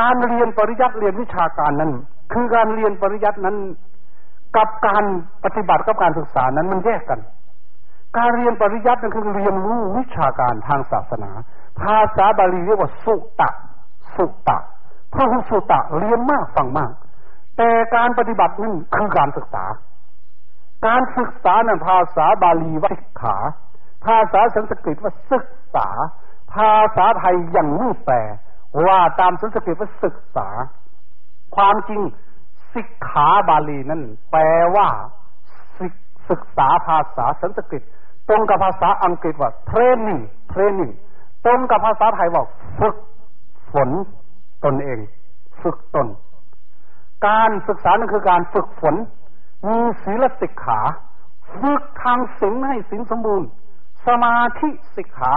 การเรียนปริยัติเรียนวิชาการนั้น คือการเรียนปริยัตินั้น กับการปฏิบัติกับการศึกษานั้นมันแยกกัน การเรียนปริยัตินั้นคือเรียนรู้วิชาการทางศาสนา ภาษาบาลีเรียกว่าสุตะ สุตะพระหุสุตะเรียนมากฟังมาก แต่การปฏิบัตินั้นคือการศึกษา การศึกษานั้นภาษาบาลีว่าศึกขา ภาษาสันสกฤตว่าศึกษา ภาษาไทยยังไม่แปล ว่าตามสันสกฤตว่าศึกษา ความจริงสิกขาบาลีนั้นแปลว่าศึกษาภาษาสันสกฤต ตรงกับภาษาอังกฤษว่า training training ตรงกับภาษาไทยว่าฝึกฝนตนเอง ฝึกตน การศึกษานั่นคือการฝึกฝนมีศีลสิกขา ฝึกทางศีลให้ศีลสมบูรณ์ สมาธิสิกขา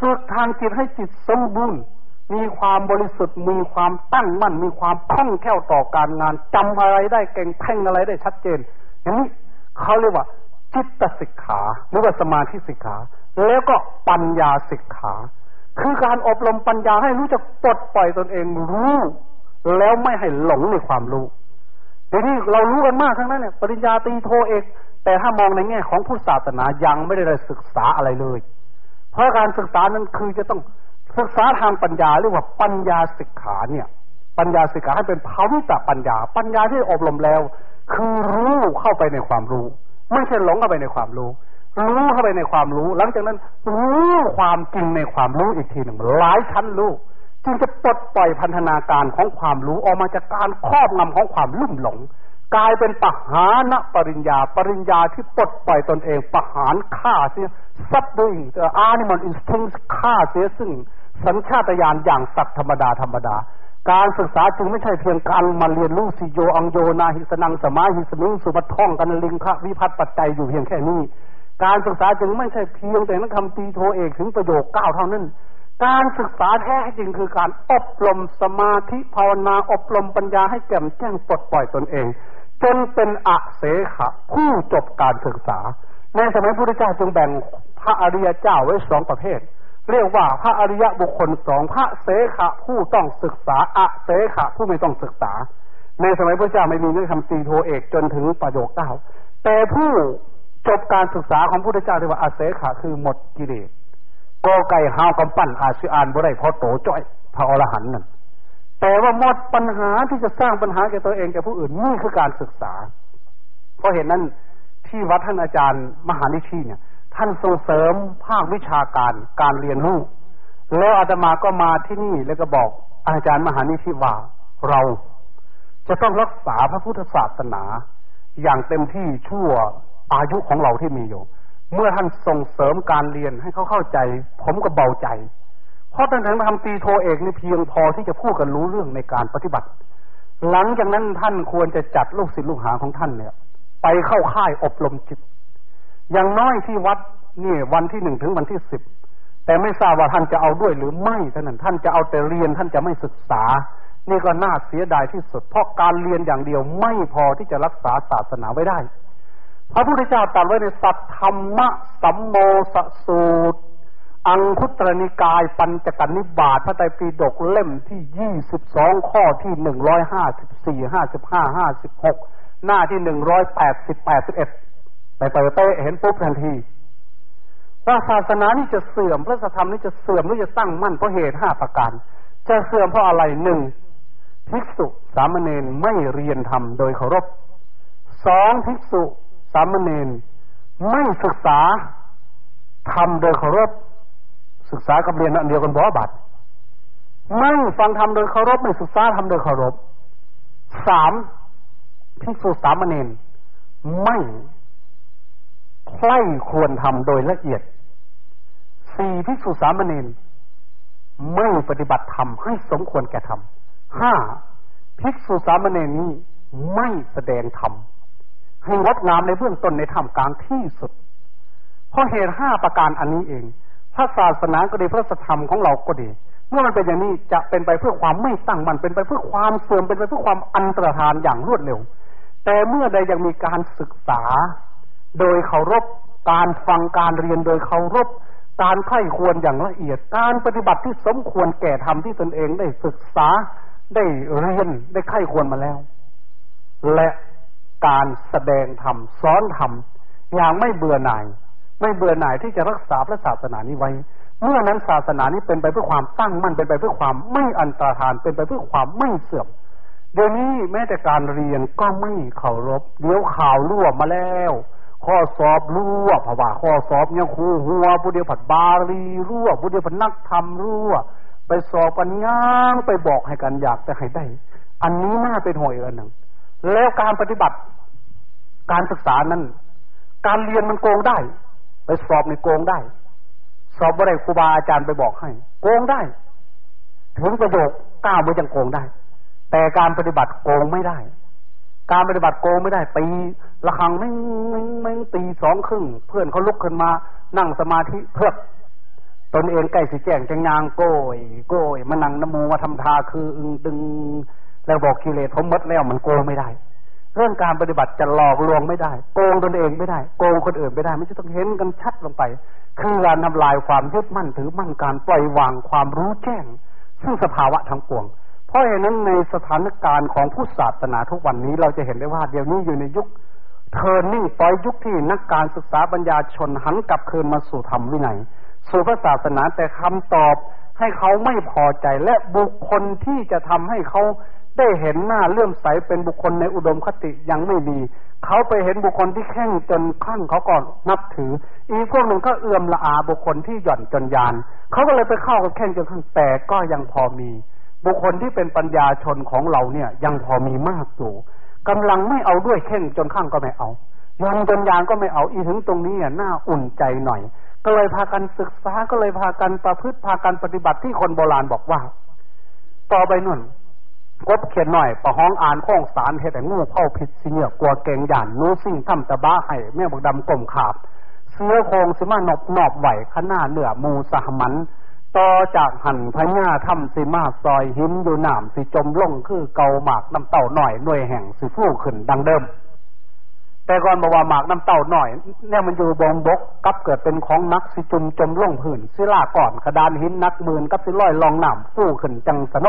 ฝึกทางจิตให้จิตสมบูรณ์ มีความบริสุทธิ์มีความตั้งมั่น มีความคล่องแคล่วต่อการงานจำอะไรได้เก่งเพ่งอะไรได้ชัดเจนอย่างนี้เขาเรียกว่าจิตสิกขาหรือว่าสมาธิสิกขา แล้วก็ปัญญาสิกขา คือการอบรมปัญญาให้รู้จักปลดปล่อยตนเองรู้แล้วไม่ให้หลงในความรู้เดี๋ยวนี้เรารู้กันมากทั้งนั้นเนี่ยปริญญาตีโทเอกแต่ถ้ามองในแง่ของผู้ศาสนายังไม่ได้ศึกษาอะไรเลย เพราะการศึกษานั้นคือจะต้อง ศึกษาทางปัญญาเรียกว่าปัญญาศึกขาเนี่ย ปัญญาศึกขาให้เป็นภาวิตปัญญา ปัญญาที่อบรมแล้ว คือรู้เข้าไปในความรู้ ไม่ใช่หลงเข้าไปในความรู้ รู้เข้าไปในความรู้ หลังจากนั้น รู้ความจริงในความรู้อีกทีหนึ่งหลายชั้นรู้จึงจะปลดปล่อยพันธนาการของความรู้ออกมาจากการครอบงำของความลุ่มหลง กลายเป็นปหานปริญญา ปริญญาที่ปลดปล่อยตนเองปหานฆ่าเสียซับด้วย animal instinct ฆ่าเสียซึ่ง สัญชาตญาณอย่างสัตว์ธรรมดาธรรมดา การศึกษาจึงไม่ใช่เพียงการมาเรียนรู้สิโยอังโยนาหิสนังสมาหิ ส นัง สมิงสุมาท่องกันลิงค์พระวิภัตติปัจจัยอยู่เพียงแค่นี้ การศึกษาจึงไม่ใช่เพียงแต่นักธรรมตรีโทเอกถึงประโยคเก้าเท่านั้นการศึกษาแท้จริงคือการอบรมสมาธิภาวนาอบรมปัญญาให้แก่มแจ้งปลดปล่อยตนเอง จนเป็นอะเสขะผู้จบการศึกษา ในสมัยพระพุทธเจ้าจึงแบ่งพระอริยเจ้าไว้สองประเภท เรียกว่าพระอริยบุคคลสองพระเสขะผู้ต้องศึกษาอะเสขะผู้ไม่ต้องศึกษา ในสมัยพระเจ้าไม่มีนักคำตีโทเอกจนถึงประโยคเก้าแต่ผู้จบการศึกษาของพุทธเจ้าเรียกว่าอาเสขะคือหมดกิเลสกอไก่หาวกำปั้นอาชิอานบ่ได้พอโตจ้อยพระอรหันต์นั่นแต่ว่าหมดปัญหาที่จะสร้างปัญหาแก่ตัวเองแก่ผู้อื่นนี่คือการศึกษา เพราะเห็นนั้นที่วัดท่านอาจารย์มหานิชีเนี่ย ท่านส่งเสริมภาควิชาการการเรียนรู้แล้วอาตมาก็มาที่นี่แล้วก็บอกอาจารย์มหานิชีว่าเราจะต้องรักษาพระพุทธศาสนาอย่างเต็มที่ชั่วอายุของเราที่มีอยู่ เมื่อท่านส่งเสริมการเรียนให้เขาเข้าใจ ผมก็เบาใจ เพราะท่านถึงทำตีโทเอกนี่เพียงพอที่จะพูดกันรู้เรื่องในการปฏิบัติ หลังจากนั้นท่านควรจะจัดลูกศิษย์ลูกหาของท่านเนี่ย ไปเข้าค่ายอบรมจิต อย่างน้อยที่วัดนี่วันที่หนึ่งถึงวันที่สิบแต่ไม่ทราบว่าท่านจะเอาด้วยหรือไม่ท่านนั้นท่านจะเอาแต่เรียนท่านจะไม่ศึกษา นี่ก็น่าเสียดายที่สุด เพราะการเรียนอย่างเดียวไม่พอที่จะรักษาศาสนาไว้ได้ พระพุทธเจ้าตรัสไว้ในสัตธรรมะสัมโมสสูตร อังคุตรนิกายปัญจกนิบาตพระไตรปิฎกเล่มที่ยี่สิบสองข้อที่หนึ่งร้อยห้าสิบสี่ห้าสิบห้าห้าสิบหกหน้าที่หนึ่งร้อยแปดสิบแปดสิบเอ็ด ไปเปิดเตเห็นปุ๊บทันที ว่าศาสนานี้จะเสื่อมพระธรรมนี้จะเสื่อมหรือจะตั้งมั่นเพราะเหตุห้าประการ จะเสื่อมเพราะอะไรหนึ่งภิกษุสามเณรไม่เรียนธรรมโดยเคารพสองภิกษุสามเณรไม่ศึกษาทำโดยเคารพศึกษากับเรียนอันเดียวกันบ่บัดไม่ฟังทำโดยเคารพไม่ศึกษาทำโดยเคารพสามภิกษุสามเณรไม่ ใคร่ควรทำโดยละเอียด สี่ภิกษุสามเณรไม่ปฏิบัติธรรมให้สมควรแก่ธรรมห้าภิกษุสามเณรนี้ไม่แสดงธรรมให้งดงามในเบื้องต้นในท่ามกลางที่สุด เพราะเหตุห้าประการอันนี้เองพระศาสนาก็ดีพระธรรมของเราก็ดี เมื่อมันเป็นอย่างนี้จะเป็นไปเพื่อความไม่ตั้งมันเป็นไปเพื่อความเสื่อมเป็นไปเพื่อความอันตรธานอย่างรวดเร็ว แต่เมื่อใดยังมีการศึกษา โดยเคารพการฟังการเรียนโดยเคารพการไข้ควรอย่างละเอียด การปฏิบัติที่สมควรแก่ธรรมที่ตนเองได้ศึกษาได้เรียนได้ไข้ควรมาแล้ว และการแสดงธรรมสอนธรรมอย่างไม่เบื่อหน่าย ไม่เบื่อหน่ายที่จะรักษาพระศาสนานี้ไว้ เมื่อนั้นศาสนานี้เป็นไปเพื่อความตั้งมั่นเป็นไปเพื่อความไม่อันตรธานเป็นไปเพื่อความไม่เสื่อมเดี๋ยวนี้แม้แต่การเรียนก็ไม่เคารพเดี๋ยวข่าวรั่วมาแล้ว ข้อสอบรั่วเพราะว่าข้อสอบเนี่ยครูหัวผู้เดียวผัดบาลีรั่วผู้เดียวผัดนักธรรมรั่ว ไปสอบกันย่างไปบอกให้กันอยากจะให้ได้ อันนี้น่าเป็นห่วยอันหนึ่ง แล้วการปฏิบัติ การศึกษานั้น การเรียนมันโกงได้ ไปสอบในโกงได้ สอบอะไรครูบาอาจารย์ไปบอกให้ โกงได้ ถึงประโยคก้าวไปยังโกงได้ แต่การปฏิบัติโกงไม่ได้ การปฏิบัติโกงไม่ได้ตีระฆังไม่ไม่ไม่ตีสองครึ่ง เพื่อนเขาลุกขึ้นมา นั่งสมาธิเพื่อตนเองใกล้สิแจ้งจังยางโกยโกยมานั่งนโมมาทำทาคืออึงดึง แล้วบอกกิเลสผมมดแล้วมันโกงไม่ได้ เรื่องการปฏิบัติจะหลอกลวงไม่ได้ โกงตนเองไม่ได้ โกงคนอื่นไม่ได้ไม่ใช่ต้องเห็นกันชัดลงไป คือการทำลายความยึดมั่นถือมั่นการปล่อยวางความรู้แจ้ง ซึ่งสภาวะทั้งปวง เพราะฉะนั้นในสถานการณ์ของผู้ศาสนาทุกวันนี้เราจะเห็นได้ว่าเดี๋ยวนี้อยู่ในยุคเทอร์นิ่งปอยยุคที่นักการศึกษาปัญญาชนหันกลับคืนมาสู่ธรรมวินัยสู่พระศาสนาแต่คำตอบให้เขาไม่พอใจและบุคคลที่จะทำให้เขาได้เห็นหน้าเลื่อมใสเป็นบุคคลในอุดมคติยังไม่มี เขาไปเห็นบุคคลที่แข่งจนขั้งเขาก่อนนับถือ อีกพวกหนึ่งก็เอื่อมละอาบุคคลที่หย่อนจนยาน เขาก็เลยไปเข้ากับแข่งจนขั้งแต่ก็ยังพอมี บุคคลที่เป็นปัญญาชนของเราเนี่ย ยังพอมีมากอยู่กำลังไม่เอาด้วยเข่งจนข้างก็ไม่เอายังจนยางก็ไม่เอาอีถึงตรงนี้อะน่าอุ่นใจหน่อย ก็เลยพากันศึกษาก็เลยพากันประพฤติพากันปฏิบัติที่คนโบราณบอกว่า ต่อไปนุ่นกบเขียนหน่อย ประห้องอ่านข้องสารเหตุแต่งูเข้าผิดสิเนี่ยกลัวเก่งหยานนู้สิ่งทำตะบ้าให้แม่บักดำกลมขาบเสื้อโคงสิมานอบนอบไหวขน้าเหนือมูสหมัน ต่อจากหันพญาถ้ำสิมาซอยหินอยู่หนามสิจมลงคือเกาหมากน้ำเต่าหน่อยหน่วยแห่งสิฟู่ขึ้นดังเดิม แต่ก่อนบอกว่าหมากน้ำเต่าหน่อยเนี่ยมันอยู่บงบกกับเกิดเป็นของนักสิจุมจมลงผื่นสิลาก่อนกระดานหินนักมืนกับสิลอยลองหนามฟู่ขึ้นจังสโน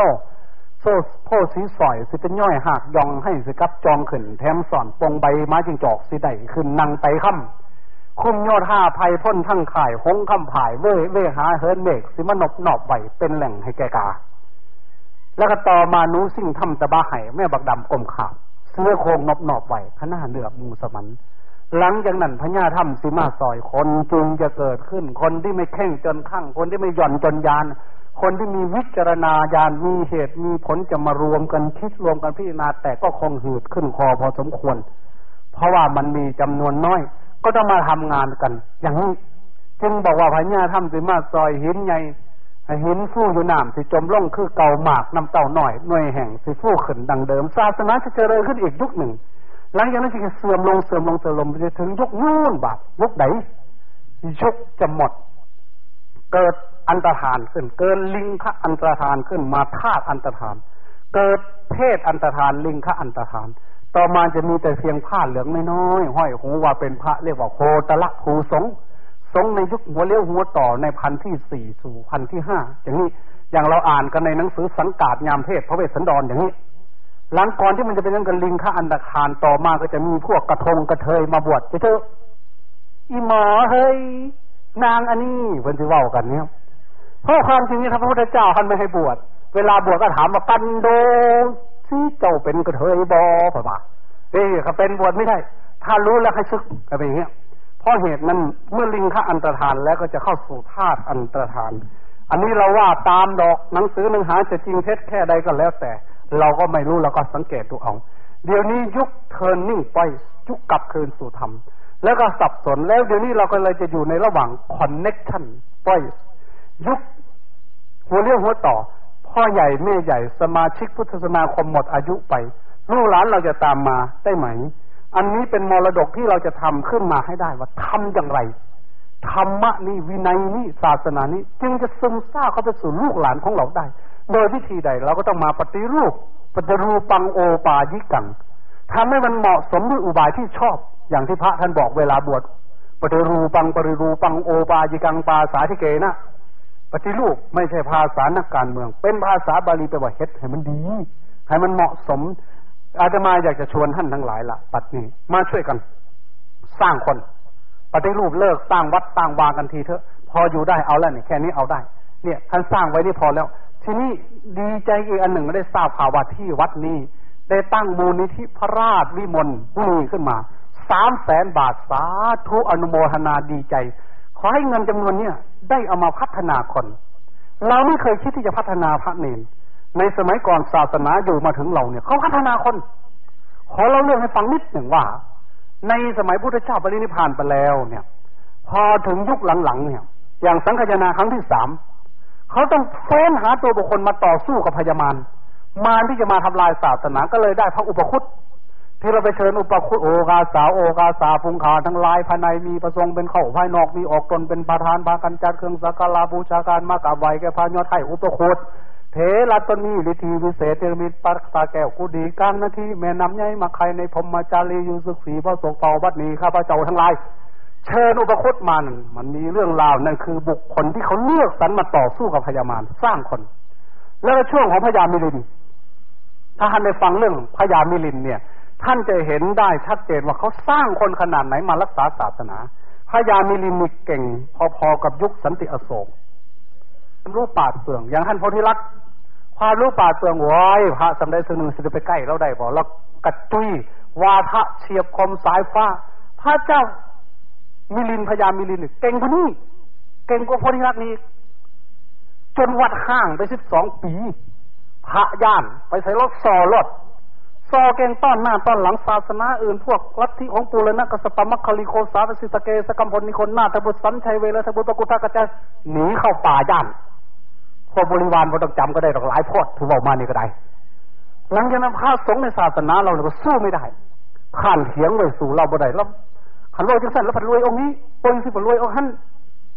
โซโพสีสอยสิเป็นย่อยหักยองให้สิกับจองขึ้นแถมสอนปงใบไม้จิงจอกสิได้ขึ้นนั่งไตค่ำ คุ้มยอดห้าภัยพ้นทั้งข่ายหงคำผายเว่เว่หาเฮิรนเมกสิมนบหนอบไหวเป็นแหล่งให้แกกา แล้วก็ต่อมานูสิ่งทำตะบ้าไห่แม่บักดำกลมขาบเสื้อโคงนบหนอบไหวขนาเหนือมูสมันหลังจากนั้นพญาถ้ำสิมาซอยคนจึงจะเกิดขึ้น คนที่ไม่เข่งจนข้างคนที่ไม่หย่อนจนยาน คนที่มีวิจารณญาณมีเหตุมีผลจะมารวมกันคิดรวมกันพิจารณาแต่ก็คงหืดขึ้นคอพอสมควร เพราะว่ามันมีจำนวนน้อย ก็ต้องมาทำงานกัน อย่างนี้จึงบอกว่าพญาถ้ำสิมาซอยหินใหญ่หินฟู่อยู่น้ำสิจมล่องคือเก่าหมากน้ำเต่าหน่อยหน่วยแห่งสิฟู่ขึ้นดังเดิม ศาสนาจะเจริญขึ้นอีกยุคหนึ่ง หลังจากนั้นจะเสื่อมลงเสื่อมลงเสื่อมลงจะถึงยุคนู่นบาดยุคไหนยุคจะหมด เกิดอันตรธานขึ้น เกินลิงคะอันตรธานขึ้นมาธาตุอันตรธาน เกิดเพศอันตรธานลิงคะอันตรธาน ต่อมาจะมีแต่เพียงผ้าเหลืองน้อยๆห้อยหูว่าเป็นพระเรียกว่าโคตละภูสงสงในยุคหัวเลี้ยวหัวต่อในพันที่สี่สู่พันที่ห้าอย่างนี้อย่างเราอ่านกันในหนังสือสังกาดยามเทศพระเวสสันดรอย่างนี้หลังก่อนที่มันจะเป็นเรื่องกันลิงข้าอันตรคารต่อมาก็จะมีพวกกระทงกระเทยมาบวชจะเจออีหมอเฮ้ยนางอันนี้เพิ่นจะว่ากันเนี่ยเพราะความจริงนี่พระพุทธเจ้าท่านไม่ให้บวชเวลาบวชก็ถามว่าปันโด ที่เจ้าเป็นกระเทยบอป่ะป่ะเอ้ยเขาเป็นบวชไม่ได้ ถ้ารู้แล้วให้ซึกอย่างเงี้ยเพราะเหตุนั้นเมื่อลิงค่าอันตรธานแล้วก็จะเข้าสู่ธาตุอันตรธาน อันนี้เราว่าตามดอกหนังสือหนังหาจะจริงเท็จแค่ใดก็แล้วแต่ เราก็ไม่รู้เราก็สังเกตดูเอาเดี๋ยวนี้ยุคเทิร์นนิ่งไปยุคกลับคืนสู่ธรรมแล้วก็สับสนแล้วเดี๋ยวนี้เราก็เลยจะอยู่ในระหว่างคอนเน็กชันไปยุคหัวเรียวหัวต่อ พ่อใหญ่แม่ใหญ่สมาชิกพุทธศาสนาคมหมดอายุไปลูกหลานเราจะตามมาได้ไหม อันนี้เป็นมรดกที่เราจะทำขึ้นมาให้ได้ว่าทำอย่างไรธรรมะนี่วินัยนี่ศาสนานี้ จึงจะซึมซาบเข้าไปสู่ลูกหลานของเราได้ โดยวิธีใดเราก็ต้องมาปฏิรูปปฏิรูปังโอปายิกังทำให้มันเหมาะสมด้วยอุบายที่ชอบ อย่างที่พระท่านบอกเวลาบวชปฏิรูปังปฏิรูปังโอปายิกังปาสาธิเกนะ ปฏิรูปไม่ใช่ภาษานักการเมือง เป็นภาษาบาลีแปลว่าเฮ็ดให้มันดีให้มันเหมาะสม อาตมาอยากจะชวนท่านทั้งหลายละปัดนี้มาช่วยกัน สร้างคน ปฏิรูปเลิกสร้างวัดสร้างวากันทีเถอะ พออยู่ได้เอาแล้วเนี่ยแค่นี้เอาได้ เนี่ยท่านสร้างไว้นี่พอแล้ว ทีนี้ดีใจอีกอันหนึ่งได้ทราบข่าวว่าที่วัดนี้ ได้ตั้งมูลนิธิพระราชวิมลมีขึ้นมาสามแสนบาทสาธุอนุโมทนาดีใจ อให้เงินจำนวนเนี้ยได้เอามาพัฒนาคน เราไม่เคยคิดที่จะพัฒนาพระเนนในสมัยก่อนศาสนาอยู่มาถึงเราเนี่ยเขาพัฒนาคน ขอเราเรื่องให้ฟังนิดหนึ่งว่า ในสมัยพุทธเจ้าปรินิพานไปแล้วเนี่ย พอถึงยุคหลังๆเนี่ย อย่างสังฆยนาครั้งที่สามเขาต้องเฟ้นหาตัวบุคคลมาต่อสู้กับพญามารมารที่จะมาทำลายศาสนาก็เลยได้พระอุปคุต ที่เราไปเชิญอุปคุตโอกาสาวโอกาสาพุงขาทั้งลายภายในมีประสงเป็นเข้าภายนอกมีออกตนเป็นประธานพากันจัดเครื่องสักการะบูชาการมากราบไหวแก่พระยอดไทยอุปคุตเทรัตนีลิทีวิเศษเทมิตปักตาแก้วกุดีกลางนาทีแม่น้ำใหญ่มาใครในพรมจารีอยู่ศึกสีพระสงฆ์เฝ้าวัดนี้ข้าพระเจ้าทั้งหลายเชิญอุปคุตมันมันมีเรื่องราวนั่นคือบุคคลที่เขาเลือกสรรมาต่อสู้กับพญามารสร้างคน แล้วช่วงของพญามิลิน ถ้าท่านได้ฟังเรื่องพญามิลินเนี่ย ท่านจะเห็นได้ชัดเจนว่าเขาสร้างคนขนาดไหนมารักษาศาสนาพระยามิลินิเก่ง พอๆกับยุคสันติอโศกรู้ปาเปลือง อย่างท่านโพธิรัตน์ความรู้ปาเปลืองวอยพระสำได้สนึงสิไปใกล้เราได้บอกแล้วกระจุยวาทะเฉียบคมสายฟ้า พระเจ้ามิลินพญามิลินเก่งกว่านี้เก่งกว่าโพธิรัตน์นี้จนวัดห้างไปสิบสองปี พระย่าน ไปใส่รถสอรถ ซอเกงต้อนหน้าต้อนหลังศาสนาอื่นพวกลัทธิของปูรณะกสปมัคคลิโคสาวสิสเกสกัมพลนิคนนาทบุตรสันชัยเวลทบุตรปกุทากระจายหนีเข้าป่าย่านพวกบริวารพอต้องจำก็ได้หลายพอดถือว่ามานี่ก็ได้หลังจากนั้นพระสงฆ์ในศาสนาเราก็สู้ไม่ได้ข่านเถียงไว้สู่เราบ่ได้แล้วขันรวยจังสันแล้วผันรวยองค์นี้องค์สิผันรวยองค์ท่าน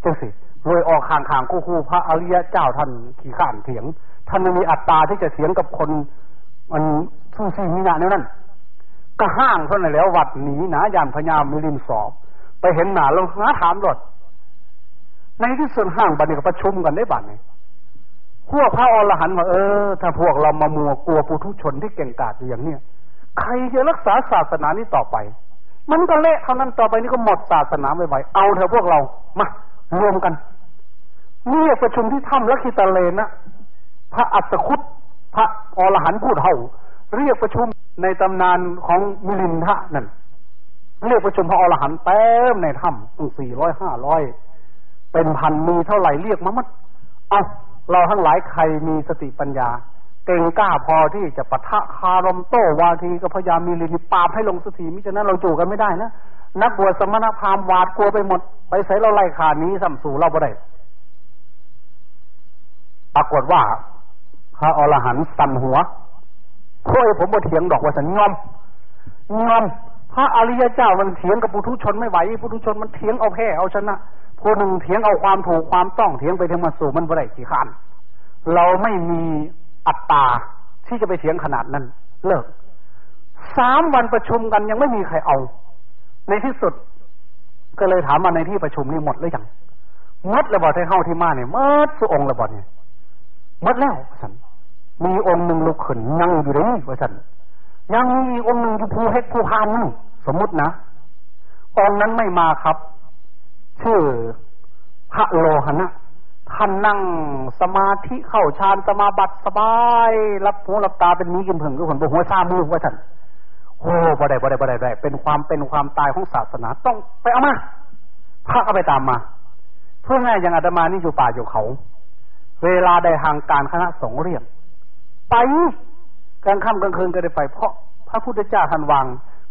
จังสิรวยออกข้างๆคู่คู่พระอริยะเจ้าท่านขี่ข้านเถียง ท่านไม่มีอัตตาที่จะเถียงกับคนมัน สู้ซีมีนาเนี่ยนั่นก็ห้างเท่านั้นแล้ววัดหนีหนายานพญามิลินสอบ ไปเห็นหนาลงหาถามรถในที่ส่วนห้างบัดนี้ก็ประชุมกันได้บัดนี้พวกพระอรหันต์ว่าเออ ถ้าพวกเรามามัวกลัวปุถุชนที่เก่งกาจอย่างเนี้ยใครจะรักษาศาสนานี้ต่อไป มันก็เละเท่านั้นต่อไปนี่ก็หมดศาสนาไปไหวเอาเถอะพวกเรามารวมกันเรียกประชุมที่ถ้ำลักขิตาเลนะพระอัศคุตพระอรหันต์พูดเฮา เรียกประชุมในตำนานของมิลินทะนั่นเรียกประชุมพระอรหันต์เต็มในถ้ำตั้งสี่ร้อยห้าร้อยเป็นพันมีเท่าไหร่เรียกมามัดเอาเราทั้งหลายใครมีสติปัญญา เก่งกล้าพอที่จะปะทะคารมโต้วาทีกับพญามีลินปาบให้ลงสถีมิฉะนั้นเราจูกันไม่ได้นะนักบวชสมณพราหมณ์หวาดกลัวไปหมด ไปใส่เราไล่ขานี้สัมสู่เราบ่ได้ปรากฏว่าพระอรหันต์สั่นหัว ค่อยผมบ่เถียงดอกว่าสันงอมงอมพระอริยเจ้ามันเถียงกับปุถุชนไม่ไหวปุถุชนมันเถียงเอาแพ้เอาชนะผู้หนึ่งเถียงเอาความถูกความต้องเถียงไปถึงมาสู่มันบ่ได้ขี้ขานเราไม่มีอัตตาที่จะไปเถียงขนาดนั้น เลิกสามวันประชุมกันยังไม่มีใครเอา ในที่สุด ก็เลยถามมาในที่ประชุมนี่หมดหรือยังมดระบอดให้เข้าที่มาเนี่ยมดสุองระบอดเนี่ยมดแล้วสัน มีองค์หนึ่งลุกขึ้นยังอยู่เลยว่าสันยังมีองค์หนึ่งที่ผู้เฮกผู้พานนี่สมมุตินะองค์นั้นไม่มาครับ ชื่อพระโลหณะท่านนั่งสมาธิเข้าฌานสมาบัติสบายรับหูรับตาเป็นนี้กินผึ่งก็ผลบหัวซามือว่าสันโอ้บ่ได้บ่ได้บ่ได้ได้เป็นความเป็นความตายของศาสนาต้องไปเอามาพระก็ไปตามมาเพื่อง่ายอย่างอาตมานี่อยู่ป่าอยู่เขา เวลาได้ทางการคณะสงฆ์เรียก ไปกลางค่ำกลางคืนก็ได้ไป เพราะพระพุทธเจ้าท่านวาง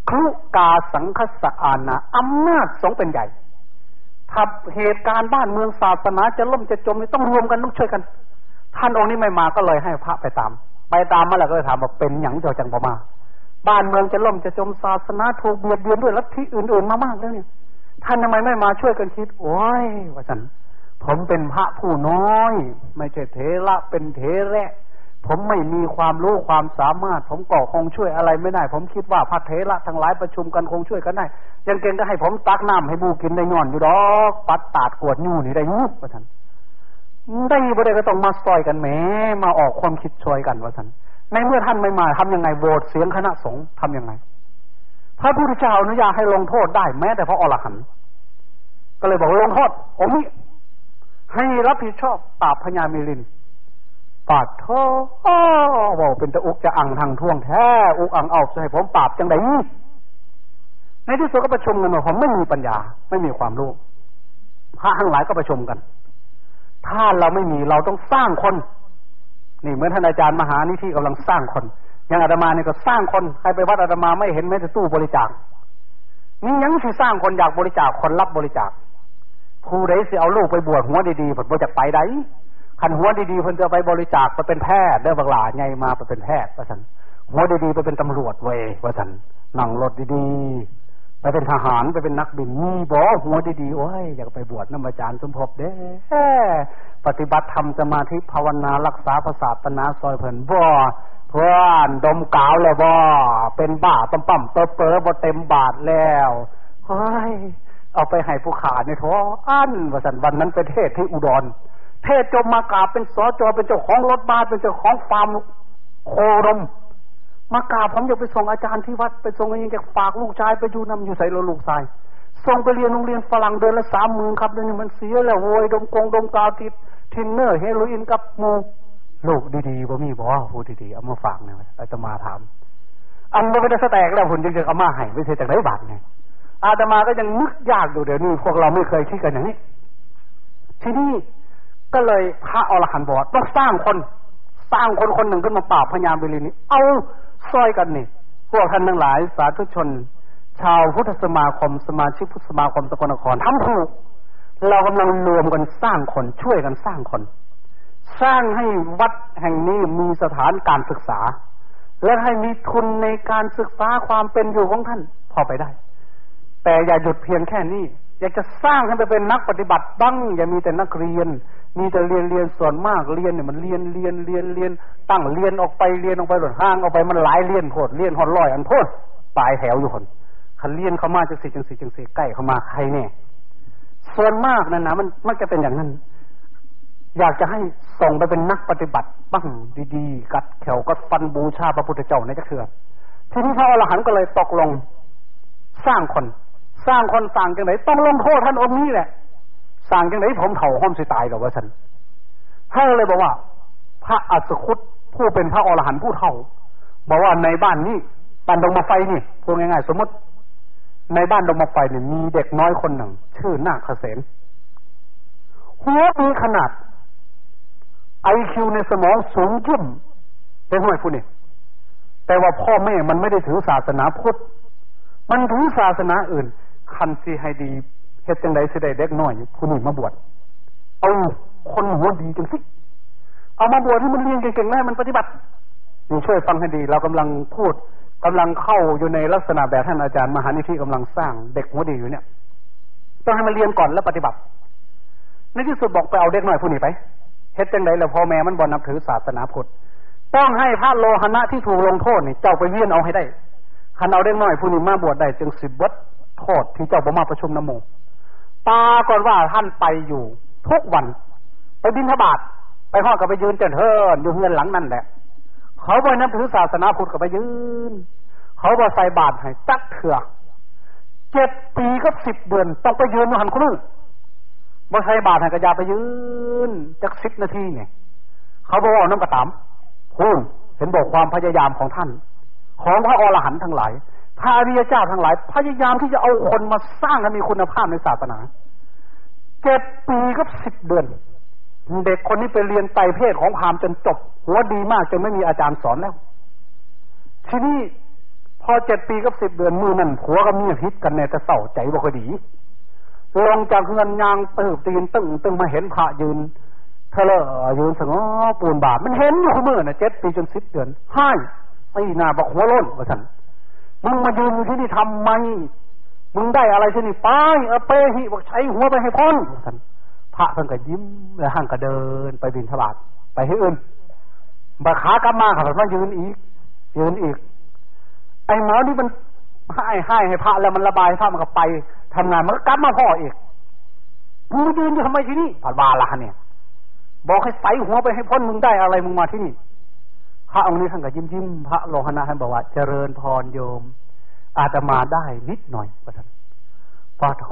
ครุกาสังคสอานาอำนาจสงเป็นใหญ่ถ้าเหตุการณ์บ้านเมืองศาสนาจะล่มจะจมต้องรวมกันต้องช่วยกัน ท่านองค์นี้ไม่มาก็เลยให้พระไปตาม ไปตามมาแล้วก็เลยถามว่าเป็นอย่างเจ้าจังบ่มาบ้านเมืองจะล่มจะจมศาสนาถูกเบียดเบียนด้วยลัทธิอื่นๆมามากแล้วเนี่ยท่านทำไมไม่มาช่วยกันคิด โอ้ยว่าสันผมเป็นพระผู้น้อย ไม่ใช่เทระเป็นเทระ ผมไม่มีความรู้ความสามารถ ผมก็คงช่วยอะไรไม่ได้ ผมคิดว่าพระเทระทั้งหลายประชุมกันคงช่วยกันได้ยังเก่งก็ให้ผมตักน้ำให้บูกินได้งอนอยู่ดอกปัดตาดกวดยู่นี่ได้ยูว่านได้บ่ได้ก็ต้องมาซอยกันแหมมาออกความคิดช่วยกันว่านในเมื่อท่านไม่มาทำยังไงโหวตเสียงคณะสงฆ์ทำยังไง พระพุทธเจ้าอนุญาตให้ลงโทษได้แม้แต่พระอรหันต์ก็เลยบอกลงโทษองค์นี้ให้รับผิดชอบปราบพญามิลิน ปาดโทบอกเป็นตะอุกจะอังทางท่วงแท้อุกอังเอาจะให้ผมปราบจังไดในที่สุดก็ประชุมกันว่าผมไม่มีปัญญา ไม่มีความรู้พระทั้งหลายก็ประชุมกัน ถ้าเราไม่มีเราต้องสร้างคน นี่เหมือนท่านอาจารย์มหานิธิกำลังสร้างคนอย่างอาตมาเนี่ยก็สร้างคนใครไปวัดอาตมาไม่เห็นแม้แต่ตู้บริจาคนี่ยังที่สร้างคนอยากบริจาคคนรับบริจาคครูไดสิเอาลูกไปบวชหัวดีๆผมจะไปได้ ขันหัวดีๆเพิ่นจะไปบริจาคไปเป็นแพทย์ได้บางหลาไงมาไปเป็นแพทย์ว่าสันหัวดีๆไปเป็นตำรวจเว้ยว่าสันนั่งรถดีๆไปเป็นทหารไปเป็นนักบินมีบอหัวดีๆโอ้ยอยากไปบวชน้ำอาจารย์สมภพเด้ปฏิบัติธรรมสมาธิภาวนารักษาภาษาตนาซอยเพิ่นบ่เพื่อนดมกาวเลยบ่เป็นบ้าปั๊มปั๊มเตอเปอบ่เต็มบาทแล้วเฮ้ยเอาไปให้ผู้ขาในท้ออันว่าสันวันนั้นไปเทศที่อุดร เทศจมมากาเป็นสอจอเป็นเจ้าของรถบ้านเป็นเจ้าของฟาร์มโครม มากาผมอยากไปส่งอาจารย์ที่วัดไปส่งยังจะฝากลูกชายไปอยู่นำอยู่ใส่ลูกชายส่งไปเรียนโรงเรียนฝรั่งเดือนละสามหมื่นครับเดี๋ยวนี้มันเสียแล้วโวยดมกงดมกาวติดทินเนอร์เฮโรอีนกับมูลูกดีๆบ่มีบ่พูดดีๆเอามาฝากเนี่ยอาตมาถามอันบ่เป็นสแตกแล้วผลยังจะเอามาให้ไม่ใช่จากไหนบาทไงอาตมาก็ยังนึกยากอยู่เดี๋ยวนี้พวกเราไม่เคยคิดกันอย่างนี้ ที่นี่ ก็เลยพระอรหันต์บอกต้องสร้างคน สร้างคนคนหนึ่งขึ้นมาปราบพญาบิลินี้ เอาซอยกันนี่พวกท่านทั้งหลายสาธุชน ชาวพุทธสมาคมสมาชิกพุทธสมาคมสกลนครทำถูกเรากำลังรวมกันสร้างคนช่วยกันสร้างคน สร้างให้วัดแห่งนี้มีสถานการศึกษา และให้มีทุนในการศึกษาความเป็นอยู่ของท่านพอไปได้ แต่อย่าหยุดเพียงแค่นี้ อยากจะสร้างให้ไปเป็นนักปฏิบัติบ้าง อย่ามีแต่นักเรียน มีแต่เรียนเรียนส่วนมากเรียนเนี่ยมันเรียนเรียนเรียนเรียน ตั้งเรียนออกไปเรียนออกไปหลดห้างออกไปมันหลายเรียนโพดเรียนหอดลอยอันโพดปลายแถวอยู่คนคันเรียนเข้ามาจังสิจังสิจังสิใกล้เข้ามาใครเนี่ยส่วนมากนั่นนะมันมักจะเป็นอย่างนั้น อยากจะให้ส่งไปเป็นนักปฏิบัติบ้างดีๆ กัดแขวกัดฟันบูชาพระพุทธเจ้าในจะเถื่อทีนี้พระอรหันต์ก็เลยตกลง สร้างคน สร้างคนสร้างจังไหนต้องลงโทษท่านองค์นี้แหละ สร้างจังไหนผมเถ่าห้อมสิตายหรอวะฉันท่านเลยบอกว่า พระอัศคุตผู้เป็นพระอรหันต์ผู้เท่า บอกว่าในบ้านนี้บ้านดงมาไฟนี่พูดง่ายๆสมมติ ในบ้านดงมาไฟเนี่ยมีเด็กน้อยคนหนึ่ง ชื่อนาคเสนหัวมีขนาดไอคิวในสมองสูงขึ้นเป็นห่วยผู้นี่แต่ว่าพ่อแม่มันไม่ได้ถือศาสนาพุทธมันถือศาสนาอื่น คันซีให้ดี เฮ็ดจังไดสิได้เด็กน้อยผู้นี่มาบวชเอาคนหัวดีจังสิเอามาบวชที่มันเรียนเก่งๆแม่มันปฏิบัตินี่ช่วยฟังให้ดี เรากำลังพูดกำลังเข้าอยู่ในลักษณะแบบท่านอาจารย์มหานิธิกำลังสร้างเด็กหัวดีอยู่เนี่ยต้องให้มันเรียนก่อนแล้วปฏิบัติในที่สุดบอกไปเอาเด็กน้อยผู้นี้ไปเฮ็ดจังไดแล้วพ่อแม่มันบ่นับถือศาสนาพุทธต้องให้พระโลหณะที่ถูกลงโทษนี่เจ้าไปเวียนเอาให้ได้คันเอาได้น้อยผู้นี้มาบวชได้จึงสิบวัดโทษที่เจ้าบ่มาประชุมน้ำโม ตาก่อนว่าท่านไปอยู่ ทุกวัน ไปบินทบาทไปห้องกับไปยืนเจนเฮินอยู่เงินหลังนั่นแหละ เขาบ่นับถือศาสนาพุทธกับไปยืน เขาบ่ใส่บาตรให้จักเถื่อเจ็ดปีกับสิบเดือน ต้องไปยืนหันครึ่งบ่ใช่บาทให้กระยาไปยืนจักสิบนาทีไงเขาบอกว่าน้ำกระตามพูนเห็นบอกความพยายามของท่าน ของพระอรหันต์ทั้งหลาย พระอริยเจ้าทั้งหลาย พยายามที่จะเอาคนมาสร้างให้มีคุณภาพในศาสนาเจ็ดปีกับสิบเดือน เด็กคนนี้ไปเรียนไตเพศของพามจนจบหัวดีมากจนไม่มีอาจารย์สอนแล้ว ทีนี้พอเจ็ดปีกับสิบเดือนมือนั่นผัวก็มีพิษกันในแต่เศร้าใจบ่คดี ลงจากเงินยางตืบตีนตึงตึงมาเห็นพระยืนเธอเลยยืนสงบปูนบาปมันเห็นอยู่เมื่อน่ะเจ็ดปีจนสิบเดือนให้ไอ้หน้าบอกหัวล้นว่าสัน มึงมายืนอยู่ที่นี่ทำไม มึงได้อะไรที่นี่ไปเอาเปหิบอกใช้หัวไปให้พ้นท่านพระท่านก็ยิ้มแล้วห่างก็เดิน ไปบินทบาทไปให้อื่นบาขากลับมาขับมายืนอีก ยืนอีก ไอ้หมอนี่มันให้ให้ให้พระแล้วมันระบายพระมันก็ไปทำงานมันก็กลับมาพ่ออีกมึงยืนอยู่ทำไมที่นี่ผัดบาละเนี่ย บอกให้ใส่หัวไปให้พ้นมึงได้อะไรมึงมาที่นี่ พระองค์นี้ท่านก็ยิ้มยิ้มพระโลหณะท่านบอกว่าเจริญพรโยม อาตมาได้นิดหน่อยประท่านปาโธ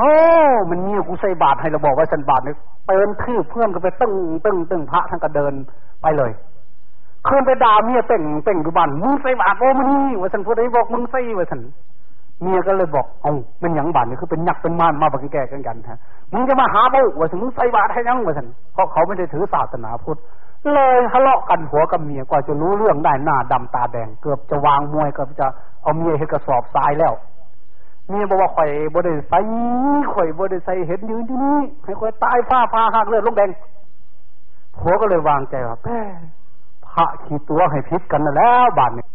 มันเงี้ยกูใส่บาทให้เราบอกว่าสันบาทเนี่ยเตินทื่อเพื่อนก็ไปตึ้งตึ้งตึ้งพระท่านก็เดินไปเลยคืนไปด่าเมียเต่งเต่งอยู่บ้านมึงใส่บาทโอ้มันนี่ว่าสันพูดได้บอกมึงใส่ว่าสันเมียก็เลยบอกเอาเป็นหยังบาทนี่คือเป็นหยักเป็นมานมาบังแก่กันกันฮะมึงจะมาหาเบ้าว่าสันมึงใส่บาทให้ยังว่าสันเพราะเขาไม่ได้ถือศาสนาพุทธ เลยทะเลาะกันหัวกับเมียกว่าจะรู้เรื่องได้หน้าดำตาแดงเกือบจะวางมวยเกือบจะเอาเมียให้กระสอบทรายแล้วเมียบอกว่าข่อยบ่ได้ใส่ข่อยบ่ได้ใส่เห็นยืนอยู่นี่ให้ข่อยตายฟ้าพาหักเลือดลงแดงผัวก็เลยวางใจว่าแพ้พระขี่ตัวให้พิษกันแล้วบาดนี้